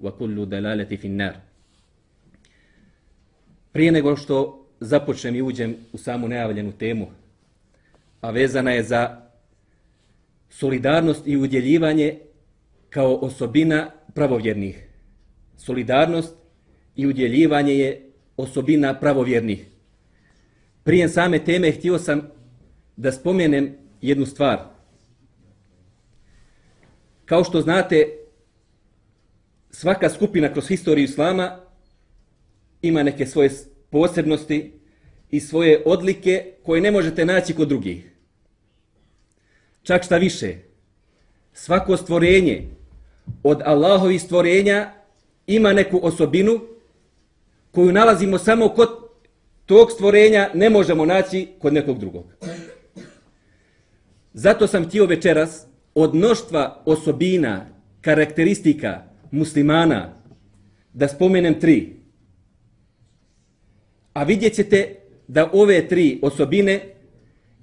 وكل دلالة في النار Prije nego što započnem i uđem u samu najavljenu temu, a vezana je za solidarnost i udjeljivanje kao osobina pravovjernih. Solidarnost i udjeljivanje je osobina pravovjernih. Prije same teme htio sam da spomenem jednu stvar. Kao što znate, svaka skupina kroz historiju islama ima neke svoje posebnosti i svoje odlike koje ne možete naći kod drugih. Čak šta više, svako stvorenje od Allahovi stvorenja ima neku osobinu koju nalazimo samo kod tog stvorenja, ne možemo naći kod nekog drugog. Zato sam htio večeras od mnoštva osobina, karakteristika, muslimana, da spomenem tri. A vidjet ćete da ove tri osobine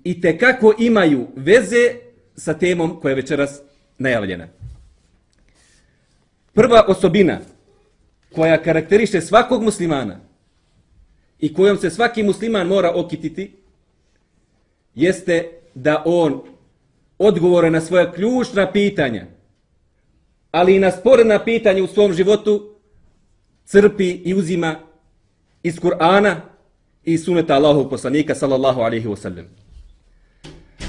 i te kako imaju veze sa temom koja je večeras najavljena. Prva osobina koja karakteriše svakog muslimana i kojom se svaki musliman mora okititi jeste da on odgovore na svoja ključna pitanja ali i na sporedna pitanja u svom životu crpi i uzima iz Kur'ana i suneta Allahov poslanika sallallahu alaihi wasallam.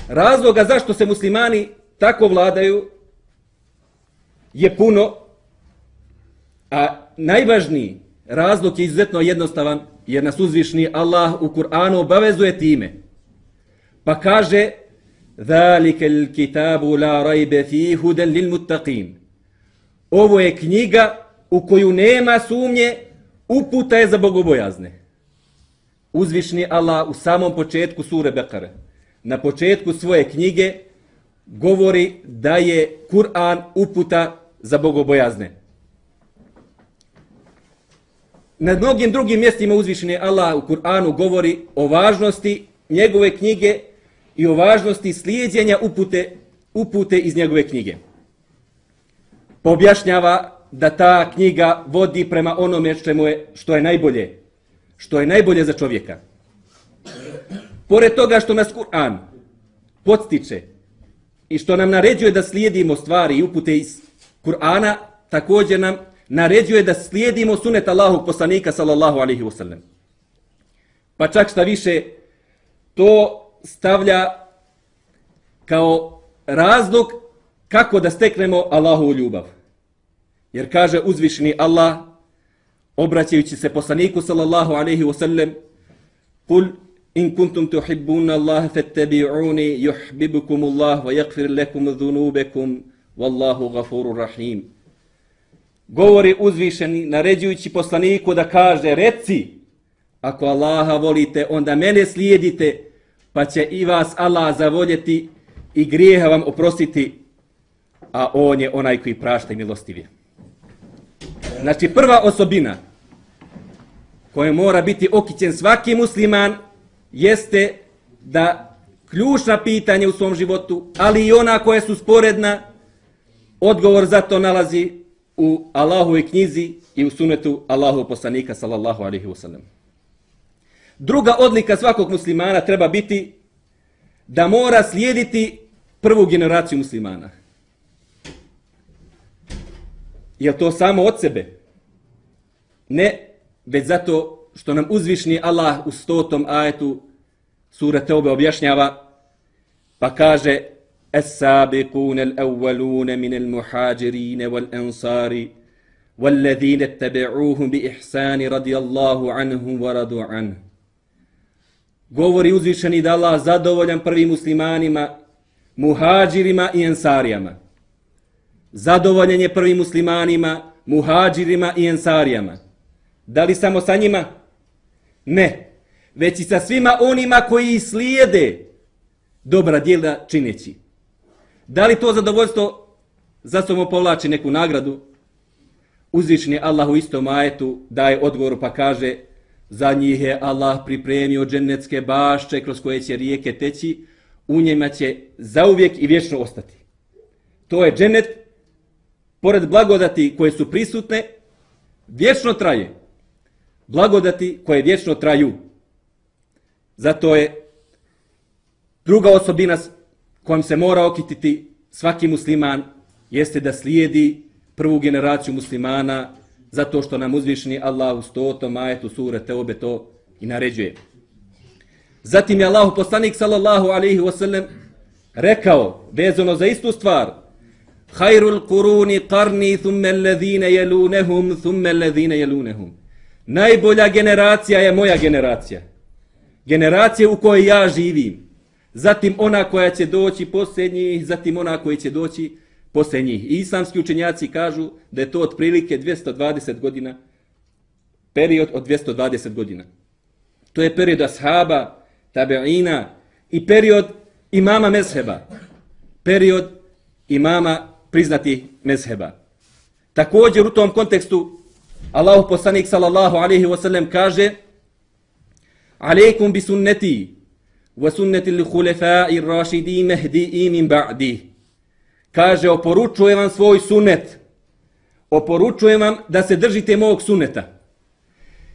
Razloga zašto se muslimani tako vladaju je puno, a najvažniji razlog je izuzetno jednostavan, jer nas uzvišni Allah u Kur'anu obavezuje time. Pa kaže, ذَلِكَ الْكِتَابُ لَا رَيْبَ فِيهُ هُدًا لِلْمُتَّقِينَ Ovo je knjiga u koju nema sumnje, uputa je za bogobojazne. Uzvišni Allah u samom početku sure Bekare, na početku svoje knjige, govori da je Kur'an uputa za bogobojazne. Na mnogim drugim mjestima uzvišeni Allah u Kur'anu govori o važnosti njegove knjige i o važnosti slijedjenja upute, upute iz njegove knjige objašnjava da ta knjiga vodi prema onome čemu je, što je najbolje, što je najbolje za čovjeka. Pored toga što nas Kur'an podstiče i što nam naređuje da slijedimo stvari i upute iz Kur'ana, također nam naređuje da slijedimo sunet Allahog poslanika sallallahu alaihi wasallam. Pa čak šta više, to stavlja kao razlog kako da steknemo Allahovu ljubav. Jer kaže uzvišni Allah, obraćajući se poslaniku sallallahu alaihi wasallam, Kul in kuntum tuhibbuna Allah fattabi'uni yuhibbukum Allah wa yaghfir lakum dhunubakum wallahu ghafurur rahim. Govori uzvišeni naređujući poslaniku da kaže reci ako Allaha volite onda mene slijedite pa će i vas Allah zavoljeti i grijeha vam oprostiti a on je onaj koji prašta i milostiv je. Znači prva osobina koja mora biti okićen svaki musliman jeste da ključna pitanja u svom životu, ali i ona koja su sporedna, odgovor za to nalazi u Allahove knjizi i u sunetu Allahov poslanika sallallahu alaihi wasallam. Druga odlika svakog muslimana treba biti da mora slijediti prvu generaciju muslimana. Je to samo od sebe? Ne, već zato što nam uzvišni Allah u stotom ajetu sura Teobe objašnjava pa kaže السابقون الأولون من المحاجرين والأنصار والذين اتبعوهم بإحسان رضي الله عنهم ورضوا عنه govori uzvišeni da Allah zadovoljan prvim muslimanima, muhađirima i ensarijama. Zadovoljen je prvim muslimanima, muhađirima i ensarijama. Da li samo sa njima? Ne. Već i sa svima onima koji slijede dobra djela čineći. Da li to zadovoljstvo za sobom povlači neku nagradu? Uzvišni Allah u istom ajetu daje odgovor pa kaže za njih je Allah pripremio dženecke bašče kroz koje će rijeke teći, u njima će zauvijek i vječno ostati. To je dženet, pored blagodati koje su prisutne, vječno traje. Blagodati koje vječno traju. Zato je druga osobina kojom se mora okititi svaki musliman jeste da slijedi prvu generaciju muslimana zato što nam uzvišni Allah u stotom majetu sure Teobe to i naređuje. Zatim je Allah poslanik sallallahu alaihi wasallam rekao vezano za istu stvar Hayrul kuruni qarni thumme alladhine jelunehum thumme alladhine jelunehum Najbolja generacija je moja generacija. Generacija u kojoj ja živim zatim ona koja će doći posljednji, zatim ona koja će doći posljednji. I islamski učenjaci kažu da je to otprilike 220 godina, period od 220 godina. To je period ashaba, tabeina i period imama mezheba. Period imama priznati mezheba. Također u tom kontekstu Allahu poslanik sallallahu alejhi ve sellem kaže: Alejkum bi sunnati wa sunnati al-khulafa'i ar-rashidi mahdi'i min ba'di." Kaže oporučujem vam svoj sunnet. Oporučujem vam da se držite mog suneta.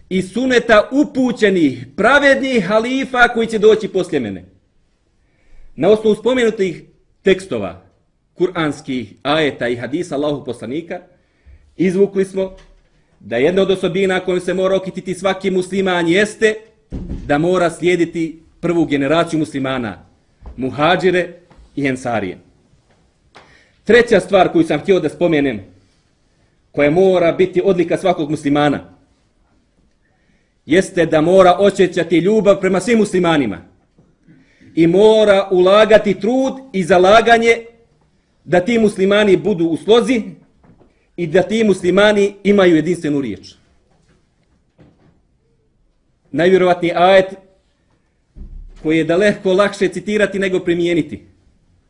I suneta upućenih, pravednih halifa koji će doći poslije mene. Na osnovu spomenutih tekstova, kuranskih ajeta i hadisa Allahu poslanika izvukli smo da jedna od osobina kojom se mora okititi svaki musliman jeste da mora slijediti prvu generaciju muslimana, muhađire i ensarije. Treća stvar koju sam htio da spomenem, koja mora biti odlika svakog muslimana, jeste da mora osjećati ljubav prema svim muslimanima i mora ulagati trud i zalaganje da ti muslimani budu u slozi i da ti muslimani imaju jedinstvenu riječ. Najvjerovatniji ajet koji je daleko lakše citirati nego primijeniti.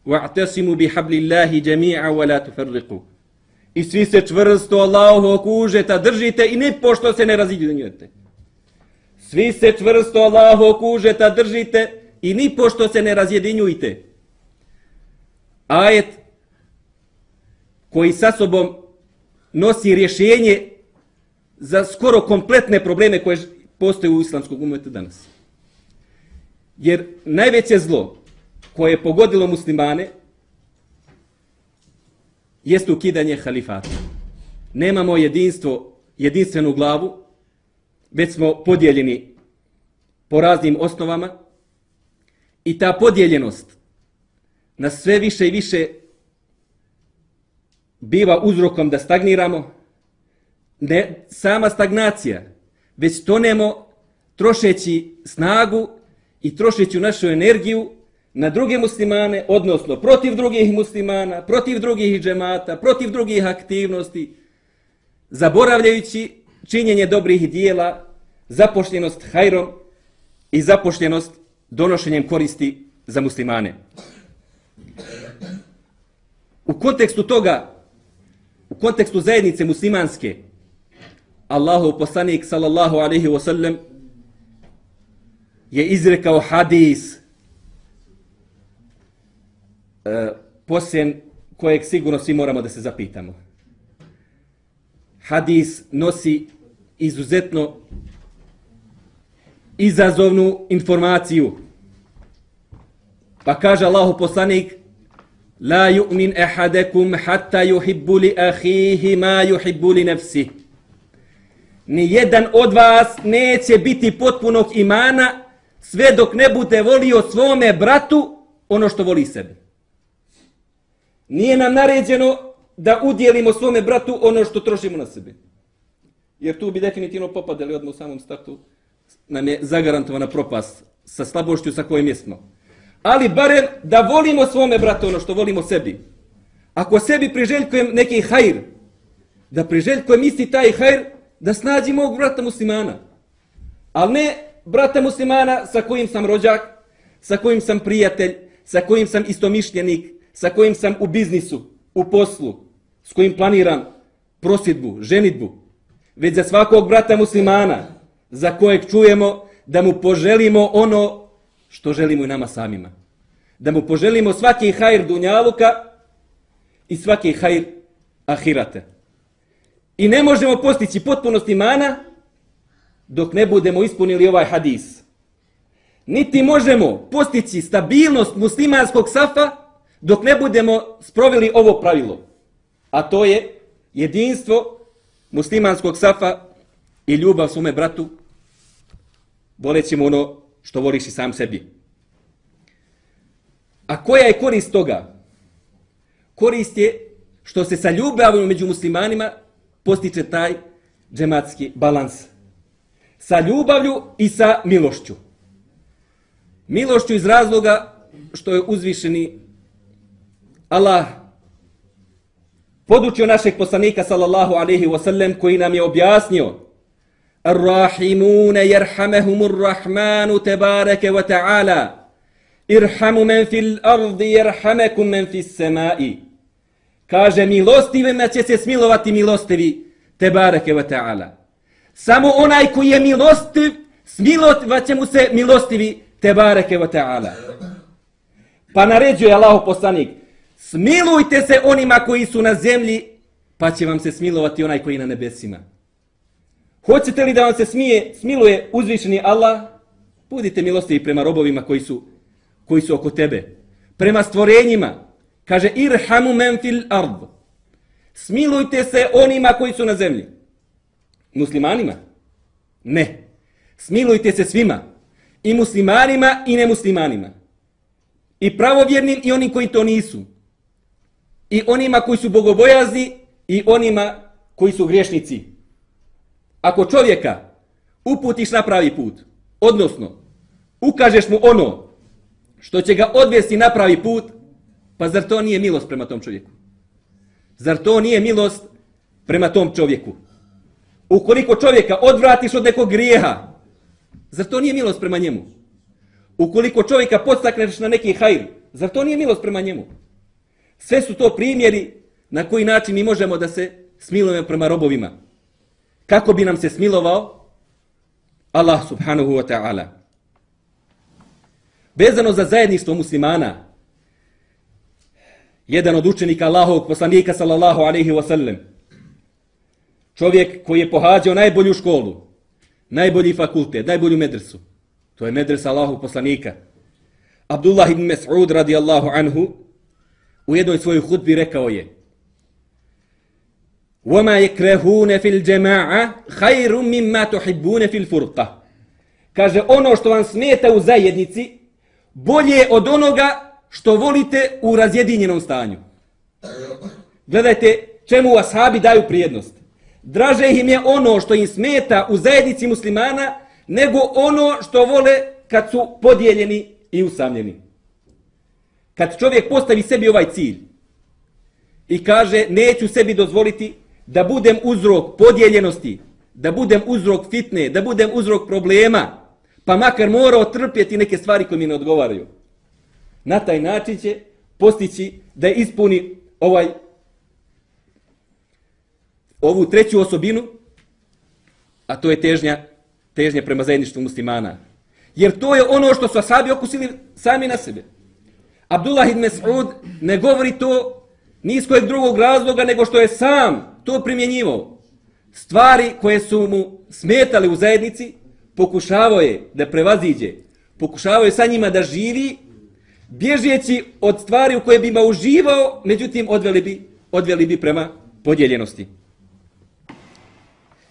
Wa'tasimu bi hablillahi jami'a وَلَا تُفَرِّقُوا. I svi se čvrsto Allahu okužete, držite i ni pošto se ne razjedinjujete. Svi se čvrsto Allahu okužete, držite i ni pošto se ne razjedinjujete. Ajet koji sa sobom nosi rješenje za skoro kompletne probleme koje postoje u islamskog umetu danas. Jer najveće zlo koje je pogodilo muslimane jeste ukidanje halifata. Nemamo jedinstvo, jedinstvenu glavu, već smo podijeljeni po raznim osnovama i ta podijeljenost na sve više i više biva uzrokom da stagniramo. Ne sama stagnacija, već tonemo trošeći snagu i trošeći našu energiju na druge muslimane, odnosno protiv drugih muslimana, protiv drugih džemata, protiv drugih aktivnosti, zaboravljajući činjenje dobrih dijela, zapošljenost hajrom i zapošljenost donošenjem koristi za muslimane. U kontekstu toga, u kontekstu zajednice muslimanske, Allahu poslanik sallallahu alaihi wa sallam je izrekao hadis e, posljen kojeg sigurno svi moramo da se zapitamo. Hadis nosi izuzetno izazovnu informaciju. Pa kaže Allahu poslanik La yu'min ahadekum hatta yuhibbu li ahihi ma yuhibbu li nafsi. Nijedan od vas neće biti potpunog imana sve dok ne bude volio svome bratu ono što voli sebi. Nije nam naređeno da udjelimo svome bratu ono što trošimo na sebe. Jer tu bi definitivno popadali odmah u samom startu. Nam je zagarantovana propast sa slabošću sa kojim jesmo. Ali barem da volimo svome bratu ono što volimo sebi. Ako sebi priželjkujem neki hajr, da priželjkujem isti taj hajr, da snađim ovog brata muslimana. Ali ne brata muslimana sa kojim sam rođak, sa kojim sam prijatelj, sa kojim sam istomišljenik, sa kojim sam u biznisu, u poslu, s kojim planiram prosjedbu, ženitbu, već za svakog brata muslimana za kojeg čujemo da mu poželimo ono što želimo i nama samima. Da mu poželimo svaki hajr dunjaluka i svaki hajr ahirate. I ne možemo postići potpunost imana dok ne budemo ispunili ovaj hadis. Niti možemo postići stabilnost muslimanskog safa dok ne budemo sproveli ovo pravilo. A to je jedinstvo muslimanskog safa i ljubav svome bratu, volećemo mu ono što voliš i sam sebi. A koja je korist toga? Korist je što se sa ljubavom među muslimanima postiče taj džematski balans. Sa ljubavlju i sa milošću. Milošću iz razloga što je uzvišeni Allah podučio našeg poslanika sallallahu alaihi wa sallam koji nam je objasnio الراحمون يرحمهم الرحمن Rahmanu وتعالى. wa ta'ala Irhamu men fil ardi jerhamekum men fis semai Kaže milostivima će se smilovati milostivi tebareke ve ta'ala Samo onaj koji je milostiv smilovat će mu se milostivi tebareke ve ta'ala Pa naređuje Allahu poslanik Smilujte se onima koji su na zemlji, pa će vam se smilovati onaj koji je na nebesima. Hoćete li da vam se smije, smiluje uzvišeni Allah? Budite milostivi prema robovima koji su, koji su oko tebe. Prema stvorenjima. Kaže, irhamu men fil ard. Smilujte se onima koji su na zemlji. Muslimanima? Ne. Smilujte se svima. I muslimanima i nemuslimanima. I pravovjernim i onim koji to nisu i onima koji su bogobojazni i onima koji su griješnici. Ako čovjeka uputiš na pravi put, odnosno ukažeš mu ono što će ga odvesti na pravi put, pa zar to nije milost prema tom čovjeku? Zar to nije milost prema tom čovjeku? Ukoliko čovjeka odvratiš od nekog grijeha, zar to nije milost prema njemu? Ukoliko čovjeka podstakneš na neki hajr, zar to nije milost prema njemu? Sve su to primjeri na koji način mi možemo da se smilujemo prema robovima. Kako bi nam se smilovao Allah subhanahu wa ta'ala. Vezano za zajedništvo muslimana, jedan od učenika Allahovog poslanika sallallahu alaihi wa sallam, čovjek koji je pohađao najbolju školu, najbolji fakultet, najbolju medresu, to je medresa Allahovog poslanika, Abdullah ibn Mas'ud radijallahu anhu, u jednoj svojoj hudbi rekao je وَمَا يَكْرَهُونَ فِي الْجَمَاعَ خَيْرٌ مِمَّا تُحِبُّونَ فِي الْفُرْقَ Kaže, ono što vam smeta u zajednici, bolje od onoga što volite u razjedinjenom stanju. Gledajte, čemu ashabi daju prijednost. Draže im je ono što im smeta u zajednici muslimana, nego ono što vole kad su podijeljeni i usamljeni. Kad čovjek postavi sebi ovaj cilj i kaže neću sebi dozvoliti da budem uzrok podijeljenosti, da budem uzrok fitne, da budem uzrok problema, pa makar morao otrpjeti neke stvari koje mi ne odgovaraju. Na taj način će postići da ispuni ovaj ovu treću osobinu, a to je težnja, težnja prema zajedništvu muslimana. Jer to je ono što su asabi okusili sami na sebe. Abdullah ibn Mas'ud ne govori to ni iz kojeg drugog razloga nego što je sam to primjenjivao. Stvari koje su mu smetali u zajednici, pokušavao je da prevaziđe, pokušavao je sa njima da živi, bježeći od stvari u koje bi ima uživao, međutim odveli bi, odveli bi prema podjeljenosti.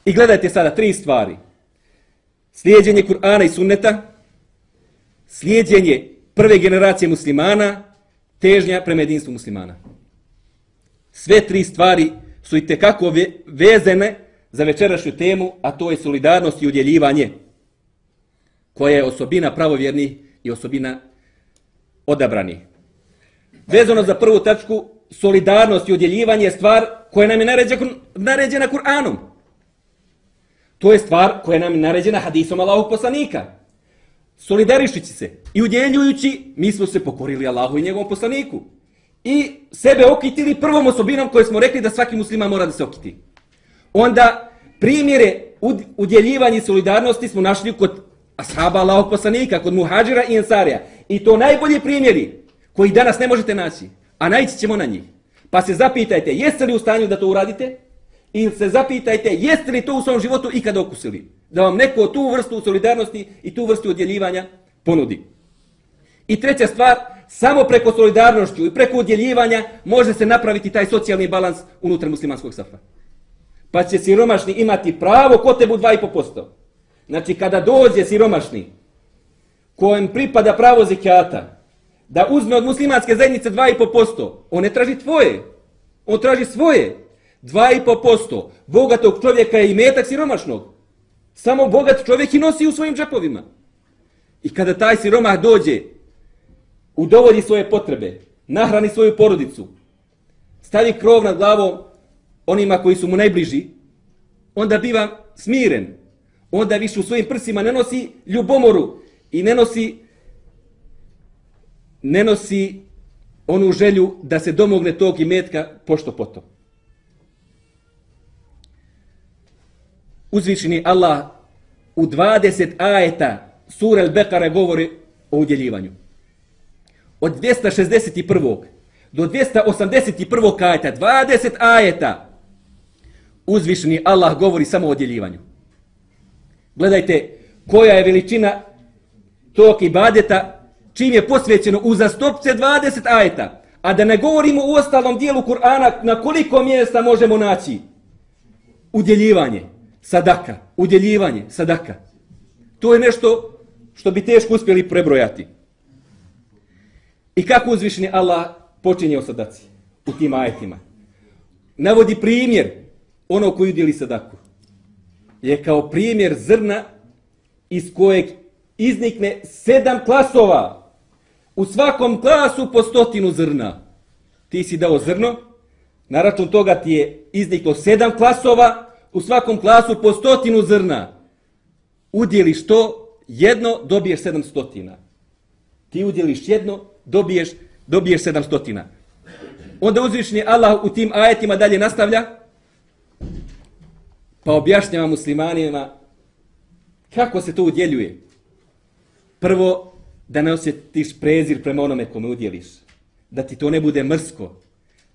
I gledajte sada tri stvari. Slijedjenje Kur'ana i sunneta, slijedjenje prve generacije muslimana, težnja prema jedinstvu muslimana. Sve tri stvari su i tekako vezene za večerašnju temu, a to je solidarnost i udjeljivanje, koja je osobina pravovjerni i osobina odabrani. Vezano za prvu tačku, solidarnost i udjeljivanje je stvar koja nam je naređena Kur'anom. To je stvar koja nam je naređena hadisom Allahog poslanika. Solidarišući se i udjeljujući, mi smo se pokorili Allahu i njegovom poslaniku. I sebe okitili prvom osobinom koje smo rekli da svaki musliman mora da se okiti. Onda primjere udjeljivanja solidarnosti smo našli kod ashaba Allahog poslanika, kod muhađira i ensarija. I to najbolji primjeri koji danas ne možete naći. A naći ćemo na njih. Pa se zapitajte, jeste li u stanju da to uradite? I se zapitajte, jeste li to u svom životu ikad okusili? Da vam neko tu vrstu solidarnosti i tu vrstu odjeljivanja ponudi. I treća stvar, samo preko solidarnošću i preko udjeljivanja može se napraviti taj socijalni balans unutar muslimanskog safa. Pa će siromašni imati pravo ko tebu 2,5%. Znači, kada dođe siromašni, kojem pripada pravo zekijata, da uzme od muslimanske zajednice 2,5%, on ne traži tvoje, on traži svoje. 2,5%. Bogatog čovjeka je i metak siromašnog. Samo bogat čovjek i nosi u svojim džepovima. I kada taj siromah dođe, udovolji svoje potrebe, nahrani svoju porodicu, stavi krov nad glavom onima koji su mu najbliži, onda biva smiren. Onda više u svojim prsima ne nosi ljubomoru i ne nosi ne nosi onu želju da se domogne tog i metka pošto poto. uzvišeni Allah u 20 ajeta sura Al-Bekara govori o udjeljivanju. Od 261. do 281. ajeta, 20 ajeta, uzvišeni Allah govori samo o odjeljivanju. Gledajte koja je veličina tog ibadeta čim je posvećeno u zastopce 20 ajeta. A da ne govorimo u ostalom dijelu Kur'ana na koliko mjesta možemo naći udjeljivanje sadaka, udjeljivanje sadaka. To je nešto što bi teško uspjeli prebrojati. I kako uzvišeni Allah počinje o sadaci u tim ajetima? Navodi primjer ono koji udjeli sadaku. Je kao primjer zrna iz kojeg iznikne sedam klasova. U svakom klasu po stotinu zrna. Ti si dao zrno, na račun toga ti je izniklo sedam klasova, u svakom klasu po stotinu zrna. Udjeliš to, jedno, dobiješ sedam stotina. Ti udjeliš jedno, dobiješ, dobiješ sedam stotina. Onda uzvišni Allah u tim ajetima dalje nastavlja, pa objašnjava muslimanima kako se to udjeljuje. Prvo, da ne osjetiš prezir prema onome kome udjeliš. Da ti to ne bude mrsko.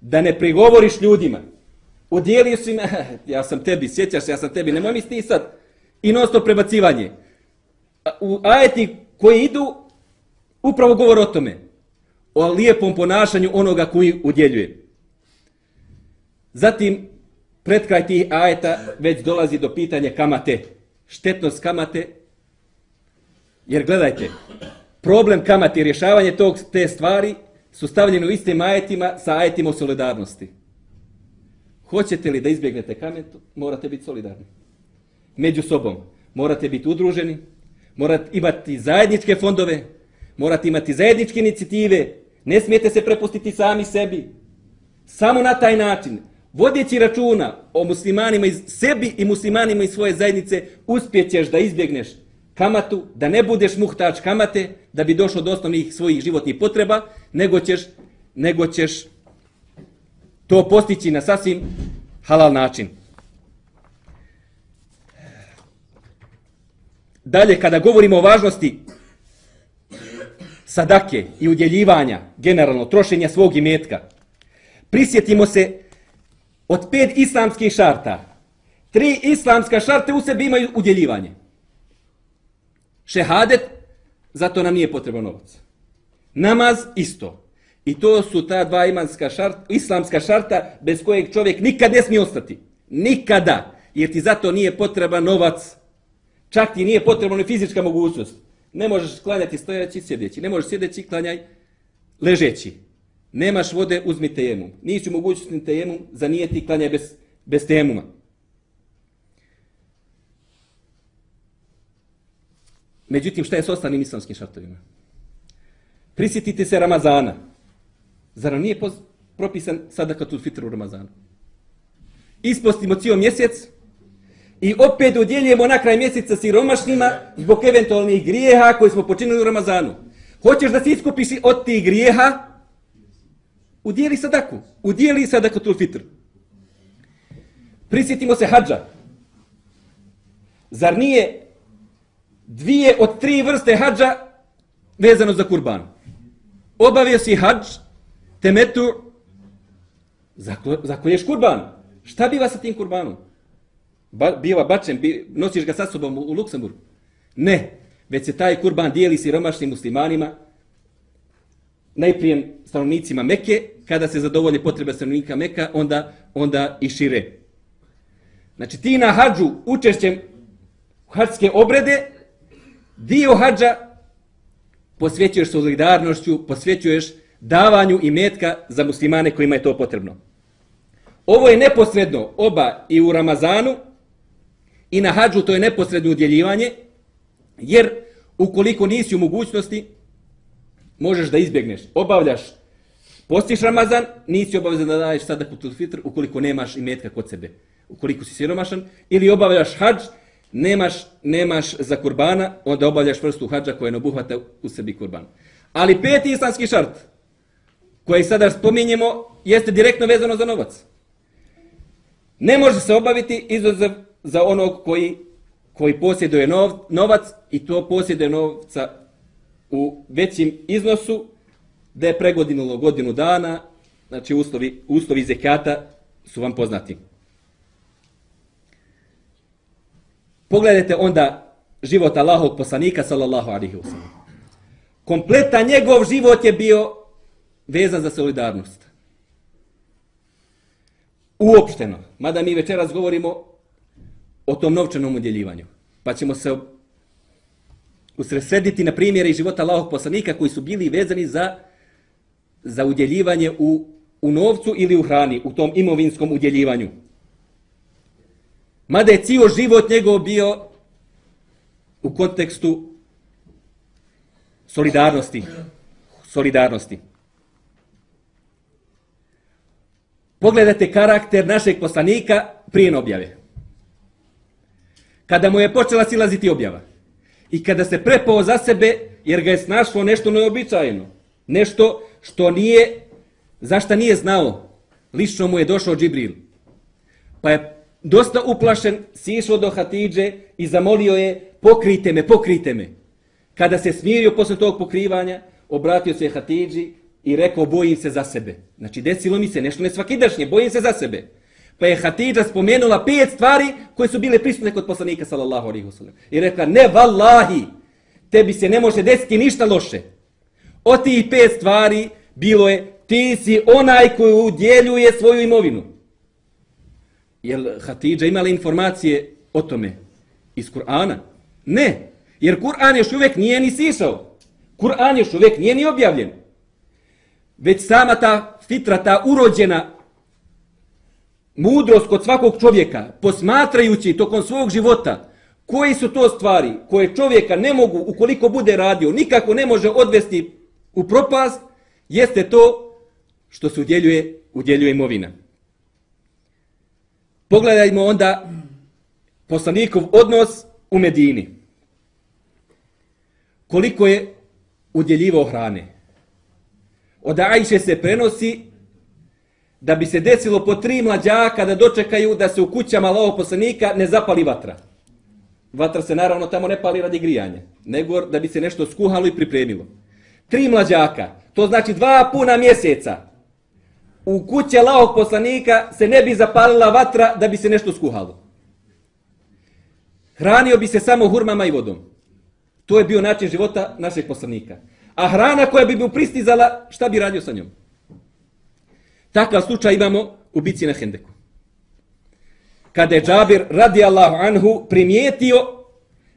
Da ne prigovoriš ljudima. Udjelio si me, ja sam tebi, sjećaš se, ja sam tebi, nemoj mi stisat. I non stop prebacivanje. U ajeti koji idu, upravo govor o tome. O lijepom ponašanju onoga koji udjeljuje. Zatim, pred kraj tih ajeta već dolazi do pitanja kamate. Štetnost kamate. Jer gledajte, problem kamate i rješavanje tog, te stvari su stavljeni u istim ajetima sa ajetima o solidarnosti. Hoćete li da izbjegnete kametu, morate biti solidarni. Među sobom morate biti udruženi, morate imati zajedničke fondove, morate imati zajedničke inicijative, ne smijete se prepustiti sami sebi. Samo na taj način, vodjeći računa o muslimanima iz sebi i muslimanima iz svoje zajednice, uspjećeš da izbjegneš kamatu, da ne budeš muhtač kamate, da bi došao do osnovnih svojih životnih potreba, nego ćeš, nego ćeš to postići na sasvim halal način. Dalje, kada govorimo o važnosti sadake i udjeljivanja, generalno, trošenja svog imetka, prisjetimo se od pet islamskih šarta, tri islamska šarte u sebi imaju udjeljivanje. Šehadet, zato nam nije potreban novac. Namaz, isto. I to su ta dva imanska šart, islamska šarta bez kojeg čovjek nikad ne smije ostati. Nikada. Jer ti zato nije potreban novac. Čak ti nije potrebna ni fizička mogućnost. Ne možeš klanjati stojeći, sjedeći. Ne možeš sjedeći, klanjaj ležeći. Nemaš vode, uzmi tejemum. Nisi u mogućnosti tejemum, zanijeti, klanjaj bez, bez tejemuma. Međutim, šta je s ostalim islamskim šartovima? Prisjetite se Ramazana. Zar nam nije propisan sada kad tu fitru u Ramazanu? Ispostimo cijel mjesec i opet udjeljujemo na kraj mjeseca siromašnima zbog eventualnih grijeha koje smo počinili u Ramazanu. Hoćeš da se iskupiš od tih grijeha? Udjeli sadaku. Udjeli sadaku tu fitr. Prisjetimo se hađa. Zar nije dvije od tri vrste hađa vezano za kurban. Obavio si hađ, temetu, zakolješ kurban. Šta biva sa tim kurbanom? Ba, biva bačen, bi, nosiš ga sa sobom u, u Luksemburg? Ne, već se taj kurban dijeli siromašnim muslimanima, najprije stanovnicima Meke, kada se zadovolje potrebe stanovnika Meka, onda, onda i šire. Znači ti na hađu učešćem hađske obrede, dio hađa posvećuješ solidarnošću, posvećuješ davanju i metka za muslimane kojima je to potrebno. Ovo je neposredno oba i u Ramazanu i na hađu to je neposredno udjeljivanje, jer ukoliko nisi u mogućnosti, možeš da izbjegneš. Obavljaš, postiš Ramazan, nisi obavezan da daješ sada tu fitr ukoliko nemaš i metka kod sebe. Ukoliko si siromašan, ili obavljaš hađ, nemaš, nemaš za kurbana, onda obavljaš vrstu hađa koja ne obuhvata u sebi kurban. Ali peti islamski šart, koji sada spominjemo, jeste direktno vezano za novac. Ne može se obaviti izuzev za onog koji, koji posjeduje nov, novac i to posjeduje novca u većim iznosu, da je pregodinulo godinu dana, znači uslovi, uslovi zekata su vam poznati. Pogledajte onda život Allahog poslanika, sallallahu alihi wasallam. Kompletan njegov život je bio vezan za solidarnost. Uopšteno. Mada mi večeras govorimo o tom novčanom udjeljivanju. Pa ćemo se usresrediti na primjere života Allahog poslanika koji su bili vezani za, za udjeljivanje u, u novcu ili u hrani, u tom imovinskom udjeljivanju. Mada je cijel život njegov bio u kontekstu solidarnosti. Solidarnosti. Pogledajte karakter našeg poslanika prije objave. Kada mu je počela silaziti objava i kada se prepao za sebe jer ga je snašlo nešto neobičajeno. nešto što nije, zašta nije znao, lično mu je došao Džibril. Pa je dosta uplašen, sišao do Hatidže i zamolio je, pokrite me, pokrite me. Kada se smirio posle tog pokrivanja, obratio se Hatidži i rekao, bojim se za sebe. Znači, desilo mi se nešto nesvakidašnje, bojim se za sebe. Pa je Hatidža spomenula pet stvari koje su bile prisutne kod poslanika, sallallahu alaihi wasallam. I rekla, ne vallahi, tebi se ne može desiti ništa loše. Od tih pet stvari bilo je, ti si onaj koji udjeljuje svoju imovinu. Jel Hatidža imala informacije o tome iz Kur'ana? Ne, jer Kur'an još uvijek nije ni sišao. Kur'an još uvijek nije ni objavljen. Već sama ta fitra, ta urođena mudrost kod svakog čovjeka, posmatrajući tokom svog života, koji su to stvari koje čovjeka ne mogu, ukoliko bude radio, nikako ne može odvesti u propast, jeste to što se udjeljuje, udjeljuje imovina. Pogledajmo onda poslanikov odnos u Medini. Koliko je udjeljivao hrane. Od Ajše se prenosi da bi se desilo po tri mlađaka da dočekaju da se u kućama lovog poslanika ne zapali vatra. Vatra se naravno tamo ne pali radi grijanja, nego da bi se nešto skuhalo i pripremilo. tri mlađaka, to znači dva puna mjeseca, u kuće Allahog poslanika se ne bi zapalila vatra da bi se nešto skuhalo. Hranio bi se samo hurmama i vodom. To je bio način života našeg poslanika. A hrana koja bi mu pristizala, šta bi radio sa njom? Takav slučaj imamo u bici na Hendeku. Kada je Džabir radijallahu anhu primijetio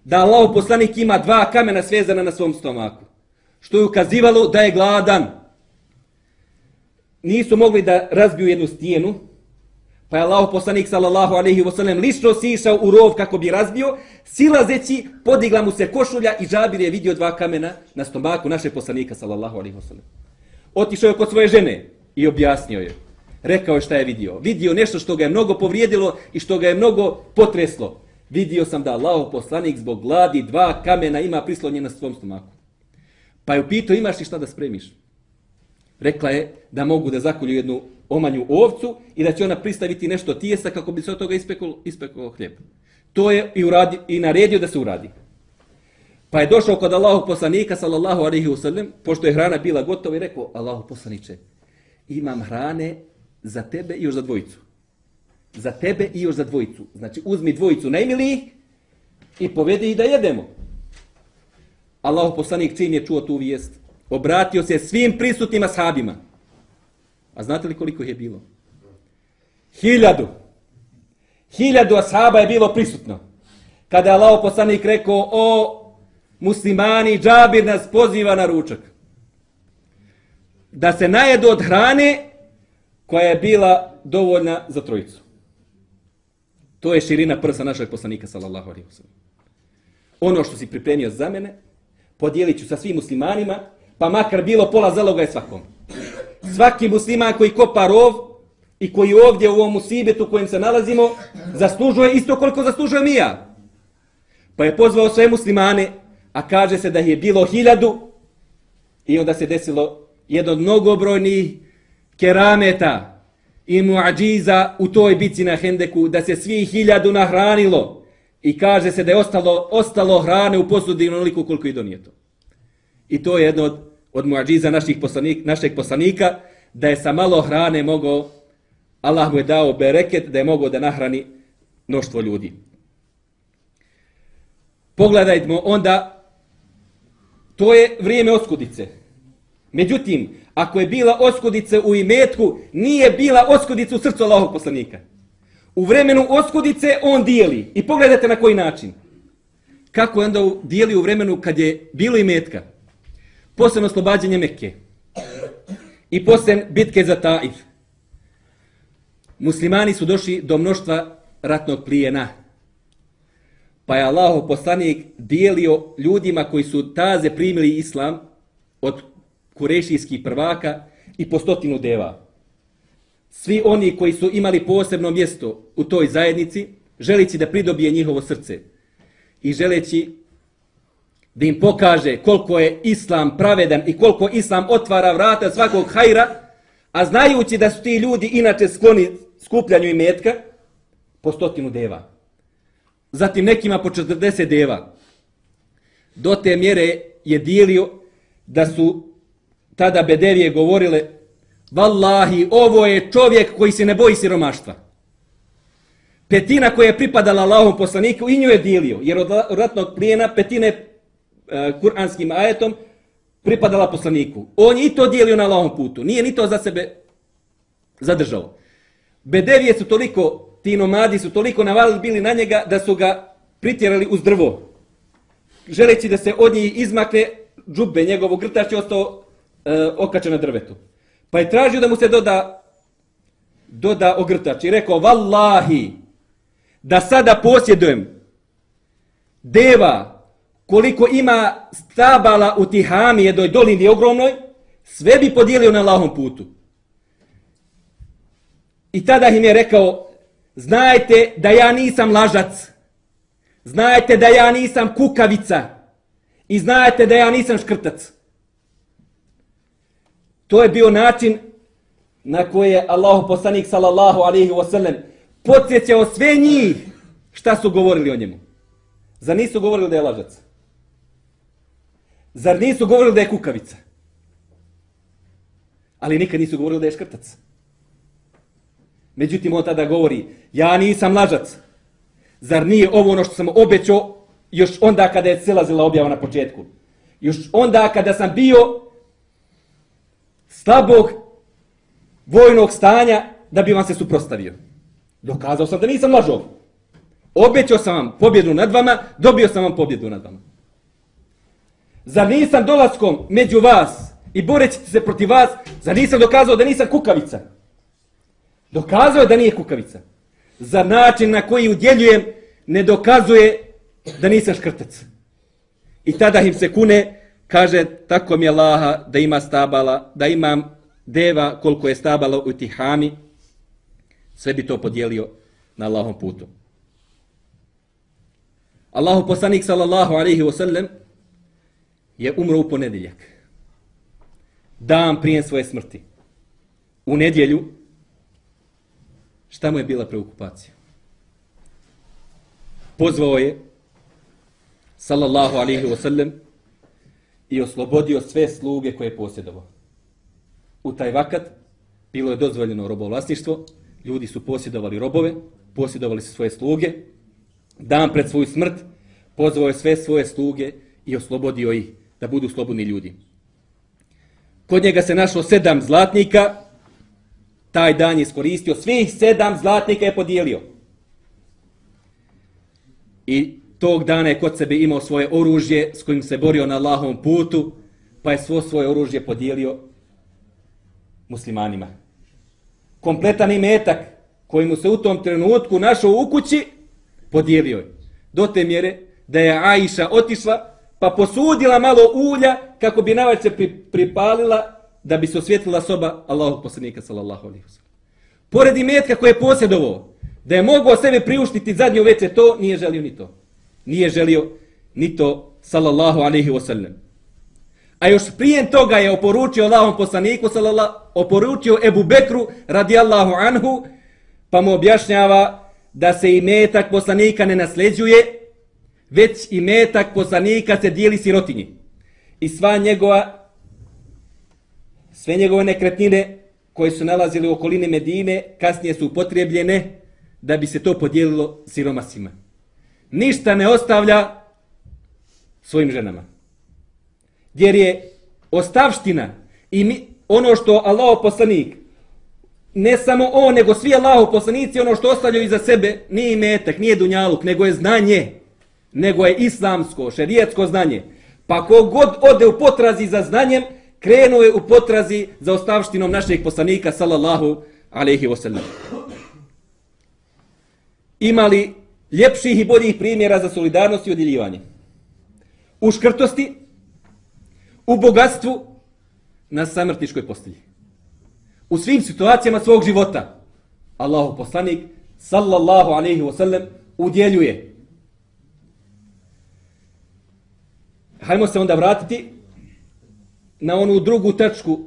da Allah poslanik ima dva kamena svezana na svom stomaku. Što je ukazivalo da je gladan. Nisu mogli da razbiju jednu stijenu, Pa je Allah poslanik sallallahu alaihi wasallam lično sišao u rov kako bi razbio, silazeći, podigla mu se košulja i Džabir je vidio dva kamena na stomaku naše poslanika sallallahu alaihi wasallam. Otišao je kod svoje žene i objasnio je. Rekao je šta je vidio. Vidio nešto što ga je mnogo povrijedilo i što ga je mnogo potreslo. Vidio sam da Allahov poslanik zbog gladi dva kamena ima prislonjena svom stomaku. Pa je upitao imaš li šta da spremiš? Rekla je da mogu da zakolju jednu omanju ovcu i da će ona pristaviti nešto tijesa kako bi se od toga ispeklo, ispeklo hljeb. To je i, uradi, i naredio da se uradi. Pa je došao kod Allahog poslanika, sallallahu alaihi wasallam, pošto je hrana bila gotova i rekao, Allahov poslaniče, imam hrane za tebe i još za dvojicu. Za tebe i još za dvojicu. Znači, uzmi dvojicu najmiliji i povedi ih da jedemo. Allah poslanik čim je čuo tu vijest, obratio se svim prisutnim ashabima. A znate li koliko je bilo? Hiljadu. Hiljadu ashaba je bilo prisutno. Kada je Allah poslanik rekao, o muslimani, džabir nas poziva na ručak. Da se najedu od hrane koja je bila dovoljna za trojicu. To je širina prsa našeg poslanika, sallallahu alaihi wa Ono što si pripremio za mene, podijelit ću sa svim muslimanima, pa makar bilo pola zaloga je svakom svaki musliman koji kopa rov i koji ovdje u ovom usibetu kojem se nalazimo, zaslužuje isto koliko zaslužuje mi ja. Pa je pozvao sve muslimane, a kaže se da je bilo hiljadu i onda se desilo jedan od mnogobrojnih kerameta i muadžiza u toj bici na Hendeku, da se svi hiljadu nahranilo i kaže se da je ostalo, ostalo hrane u posudi onoliko koliko i donijeto. I to je jedno od od muadžiza naših poslanik, našeg poslanika, da je sa malo hrane mogao, Allah mu je dao bereket, da je mogao da nahrani mnoštvo ljudi. Pogledajmo onda, to je vrijeme oskudice. Međutim, ako je bila oskudica u imetku, nije bila oskudica u srcu Allahog poslanika. U vremenu oskudice on dijeli. I pogledajte na koji način. Kako je onda dijeli u vremenu kad je bilo imetka? posebno oslobađanje Mekke i posle bitke za Taif. Muslimani su došli do mnoštva ratnog plijena. Pa je Allahov poslanik dijelio ljudima koji su taze primili islam od kurešijskih prvaka i po stotinu deva. Svi oni koji su imali posebno mjesto u toj zajednici, želeći da pridobije njihovo srce i želeći da im pokaže koliko je islam pravedan i koliko islam otvara vrata svakog hajra, a znajući da su ti ljudi inače skloni skupljanju i metka, po stotinu deva. Zatim nekima po 40 deva. Do te mjere je dijelio da su tada bedevije govorile Wallahi, ovo je čovjek koji se ne boji siromaštva. Petina koja je pripadala Allahom poslaniku i nju je dilio, jer od ratnog plijena petine uh, kuranskim ajetom pripadala poslaniku. On je i to dijelio na Allahom putu. Nije ni to za sebe zadržao. Bedevije su toliko, ti nomadi su toliko navalili bili na njega da su ga pritjerali uz drvo. Želeći da se od njih izmakne džube njegovog grtač je ostao E, uh, okačen na drvetu. Pa je tražio da mu se doda doda ogrtač i rekao vallahi, da sada posjedujem deva koliko ima stabala u Tihami, jednoj dolini ogromnoj, sve bi podijelio na lahom putu. I tada im je rekao, znajte da ja nisam lažac, znajte da ja nisam kukavica i znajte da ja nisam škrtac. To je bio način na koje je Allah poslanik sallallahu alaihi wasallam podsjećao sve njih šta su govorili o njemu. Zar nisu govorili da je lažac? Zar nisu govorili da je kukavica? Ali nikad nisu govorili da je škrtac. Međutim, on tada govori, ja nisam lažac. Zar nije ovo ono što sam obećao još onda kada je silazila objava na početku? Još onda kada sam bio slabog vojnog stanja da bi vam se suprostavio. Dokazao sam da nisam lažov. Obećao sam vam pobjedu nad vama, dobio sam vam pobjedu nad vama. Zar nisam dolaskom među vas i boreći se protiv vas, zar nisam dokazao da nisam kukavica? Dokazao je da nije kukavica. Za način na koji udjeljujem ne dokazuje da nisam škrtac. I tada im se kune, kaže, tako mi je Laha da ima stabala, da imam deva koliko je stabala u tihami, sve bi to podijelio na Allahom putu. Allahu poslanik sallallahu alaihi wa sallam je umro u ponedjeljak. Dan prije svoje smrti. U nedjelju šta mu je bila preokupacija? Pozvao je sallallahu alaihi wa sallam i oslobodio sve sluge koje je posjedovao. U taj vakat bilo je dozvoljeno robovlasništvo, ljudi su posjedovali robove, posjedovali su svoje sluge, dan pred svoju smrt pozvao je sve svoje sluge i oslobodio ih da budu slobodni ljudi. Kod njega se našlo sedam zlatnika, taj dan je iskoristio, svih sedam zlatnika je podijelio. I tog dana je kod sebe imao svoje oružje s kojim se borio na Allahovom putu, pa je svo svoje oružje podijelio muslimanima. Kompletan imetak koji mu se u tom trenutku našao u kući, podijelio je. Do te mjere da je Aisha otišla pa posudila malo ulja kako bi navače pripalila da bi se osvjetila soba Allahog poslanika sallallahu alaihi wa Pored imetka koje je posjedovo, da je mogao sebe priuštiti zadnje veče, to nije želio ni to. Nije želio ni to sallallahu alaihi wa sallam. A još prije toga je oporučio Allahom poslaniku, sallallahu, oporučio Ebu Bekru radijallahu anhu, pa mu objašnjava da se imetak poslanika ne nasljeđuje, već imetak poslanika se dijeli sirotinji. I sva njegova, sve njegove nekretnine koje su nalazili u okolini Medine, kasnije su upotrijebljene da bi se to podijelilo siromasima. Ništa ne ostavlja svojim ženama jer je ostavština i mi, ono što Allah poslanik, ne samo on, nego svi Allah poslanici, ono što ostavljaju iza sebe, nije metak, nije dunjaluk, nego je znanje, nego je islamsko, šerijetsko znanje. Pa kogod ode u potrazi za znanjem, krenuo je u potrazi za ostavštinom našeg poslanika, sallallahu alaihi wasallam. Imali ljepših i boljih primjera za solidarnost i odjeljivanje? U škrtosti, u bogatstvu na samrtničkoj postelji. U svim situacijama svog života Allahu poslanik sallallahu alaihi wa sallam udjeljuje. Hajmo se onda vratiti na onu drugu tačku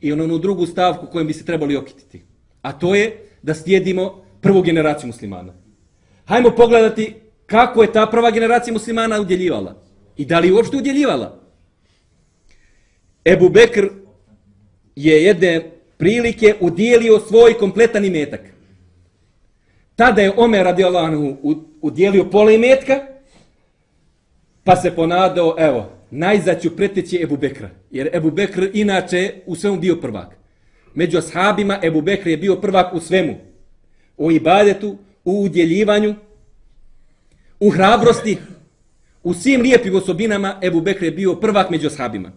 i onu drugu stavku kojom bi se trebali okititi. A to je da slijedimo prvu generaciju muslimana. Hajmo pogledati kako je ta prva generacija muslimana udjeljivala. I da li uopšte udjeljivala? Ebu Bekr je jedne prilike udjelio svoj kompletan imetak. Tada je Omer radi Allahanu udjelio pola imetka, pa se ponadao, evo, najzaću preteći Ebu Bekra. Jer Ebu Bekr inače u svemu bio prvak. Među ashabima Ebu Bekr je bio prvak u svemu. U ibadetu, u udjeljivanju, u hrabrosti, u svim lijepim osobinama Ebu Bekr je bio prvak među ashabima.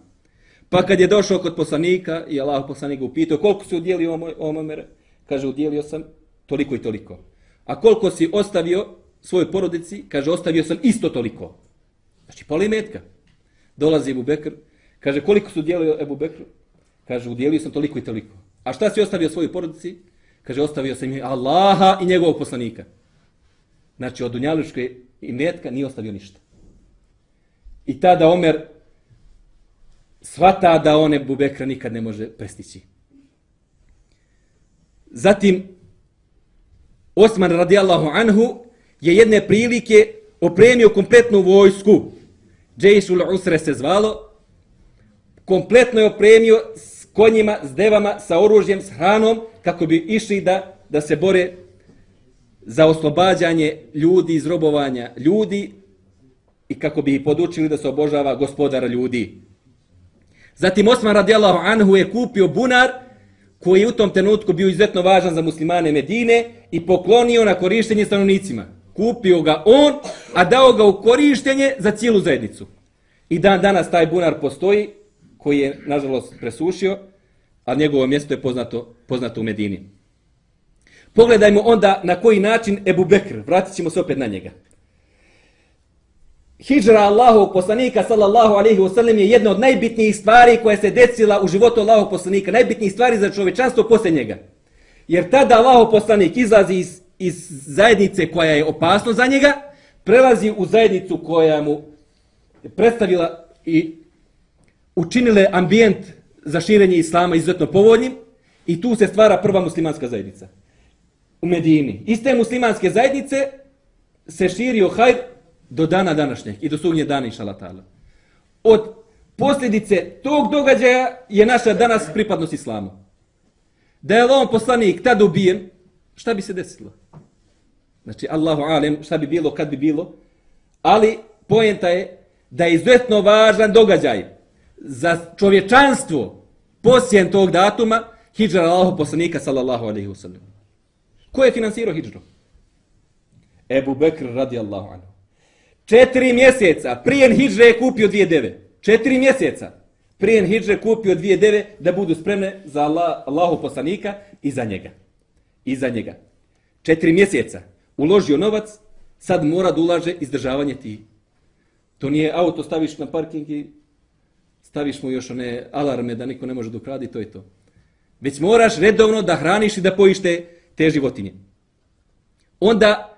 Pa kad je došao kod poslanika i Allah poslanik ga upitao koliko si udjelio omomere, kaže udjelio sam toliko i toliko. A koliko si ostavio svojoj porodici, kaže ostavio sam isto toliko. Znači pola imetka. Dolazi Ebu Bekr, kaže koliko si udjelio Ebu Bekru, kaže udjelio sam toliko i toliko. A šta si ostavio svojoj porodici? Kaže ostavio sam Allaha i njegovog poslanika. Znači od Dunjališke imetka nije ostavio ništa. I tada Omer svata da one Bubekra nikad ne može prestići. Zatim, Osman radijallahu anhu je jedne prilike opremio kompletnu vojsku. Džejšul Usre se zvalo. Kompletno je opremio konjima, s devama, sa oružjem, s hranom, kako bi išli da, da se bore za oslobađanje ljudi iz robovanja ljudi i kako bi ih podučili da se obožava gospodara ljudi. Zatim Osman radijallahu anhu je kupio bunar koji je u tom trenutku bio izuzetno važan za muslimane Medine i poklonio na korištenje stanovnicima. Kupio ga on, a dao ga u korištenje za cijelu zajednicu. I dan danas taj bunar postoji, koji je, nažalost, presušio, a njegovo mjesto je poznato, poznato u Medini. Pogledajmo onda na koji način Ebu Bekr, vratit ćemo se opet na njega. Hidžra Allahovog poslanika sallallahu alaihi wa sallam je jedna od najbitnijih stvari koja se desila u životu Allahovog poslanika, najbitnijih stvari za čovečanstvo posle njega. Jer tada Allahov poslanik izlazi iz, iz zajednice koja je opasno za njega, prelazi u zajednicu koja mu predstavila i učinile ambijent za širenje islama izuzetno povoljnim i tu se stvara prva muslimanska zajednica u Medini. Iste muslimanske zajednice se širio hajr do dana današnjeg i do sugnje dana inšalatala. ta'ala. Od posljedice tog događaja je naša danas pripadnost islamu. Da je on poslanik tad ubijen, šta bi se desilo? Znači, Allahu alem, šta bi bilo, kad bi bilo. Ali, pojenta je da je izuzetno važan događaj za čovječanstvo posjen tog datuma, hijđara Allahu poslanika, sallallahu alaihi wa sallam. Ko je finansirao hijđru? Ebu Bekr radijallahu anhu. Četiri mjeseca prije hijđre je kupio dvije deve. Četiri mjeseca prije hijđre kupio dvije deve da budu spremne za Allah, Allahu poslanika i za njega. I za njega. Četiri mjeseca uložio novac, sad mora da ulaže izdržavanje ti. To nije auto staviš na parking i staviš mu još one alarme da niko ne može da ukradi, to je to. Već moraš redovno da hraniš i da pojiš te, te životinje. Onda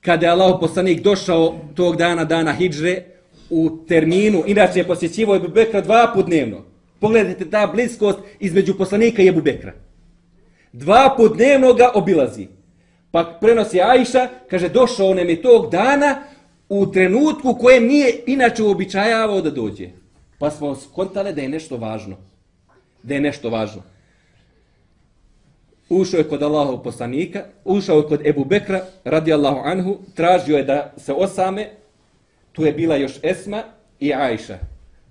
kada je Allah poslanik došao tog dana, dana hijđre, u terminu, inače je posjećivo Ebu Bekra dva put dnevno. Pogledajte ta bliskost između poslanika i Ebu Bekra. Dva put dnevno ga obilazi. Pa prenosi Ajša, kaže, došao nam je tog dana u trenutku kojem nije inače uobičajavao da dođe. Pa smo skontale da je nešto važno. Da je nešto važno ušao je kod Allahov poslanika, ušao je kod Ebu Bekra, radi Allahu anhu, tražio je da se osame, tu je bila još Esma i Ajša.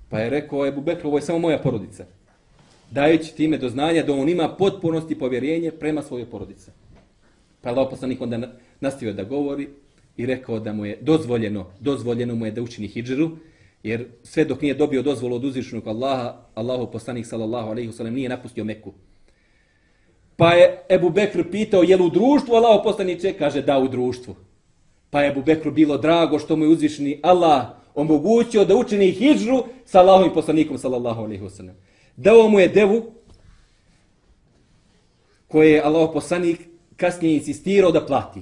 Pa je rekao Ebu Bekru, ovo je samo moja porodica. Dajući time do znanja da on ima potpunost i povjerenje prema svojoj porodici. Pa je Allah poslanik onda nastavio da govori i rekao da mu je dozvoljeno, dozvoljeno mu je da učini hijđeru, jer sve dok nije dobio dozvolu od uzvišenog Allaha, Allahu poslanik sallallahu alejhi ve sellem nije napustio Meku. Pa je Ebu Bekr pitao, je li u društvu Allaho poslaniče? Kaže, da, u društvu. Pa je Ebu Bekru bilo drago što mu je uzvišni Allah omogućio da učini hijđru sa Allahom i poslanikom, sallallahu alaihi wasallam. Dao mu je devu koje je Allah poslanik kasnije insistirao da plati.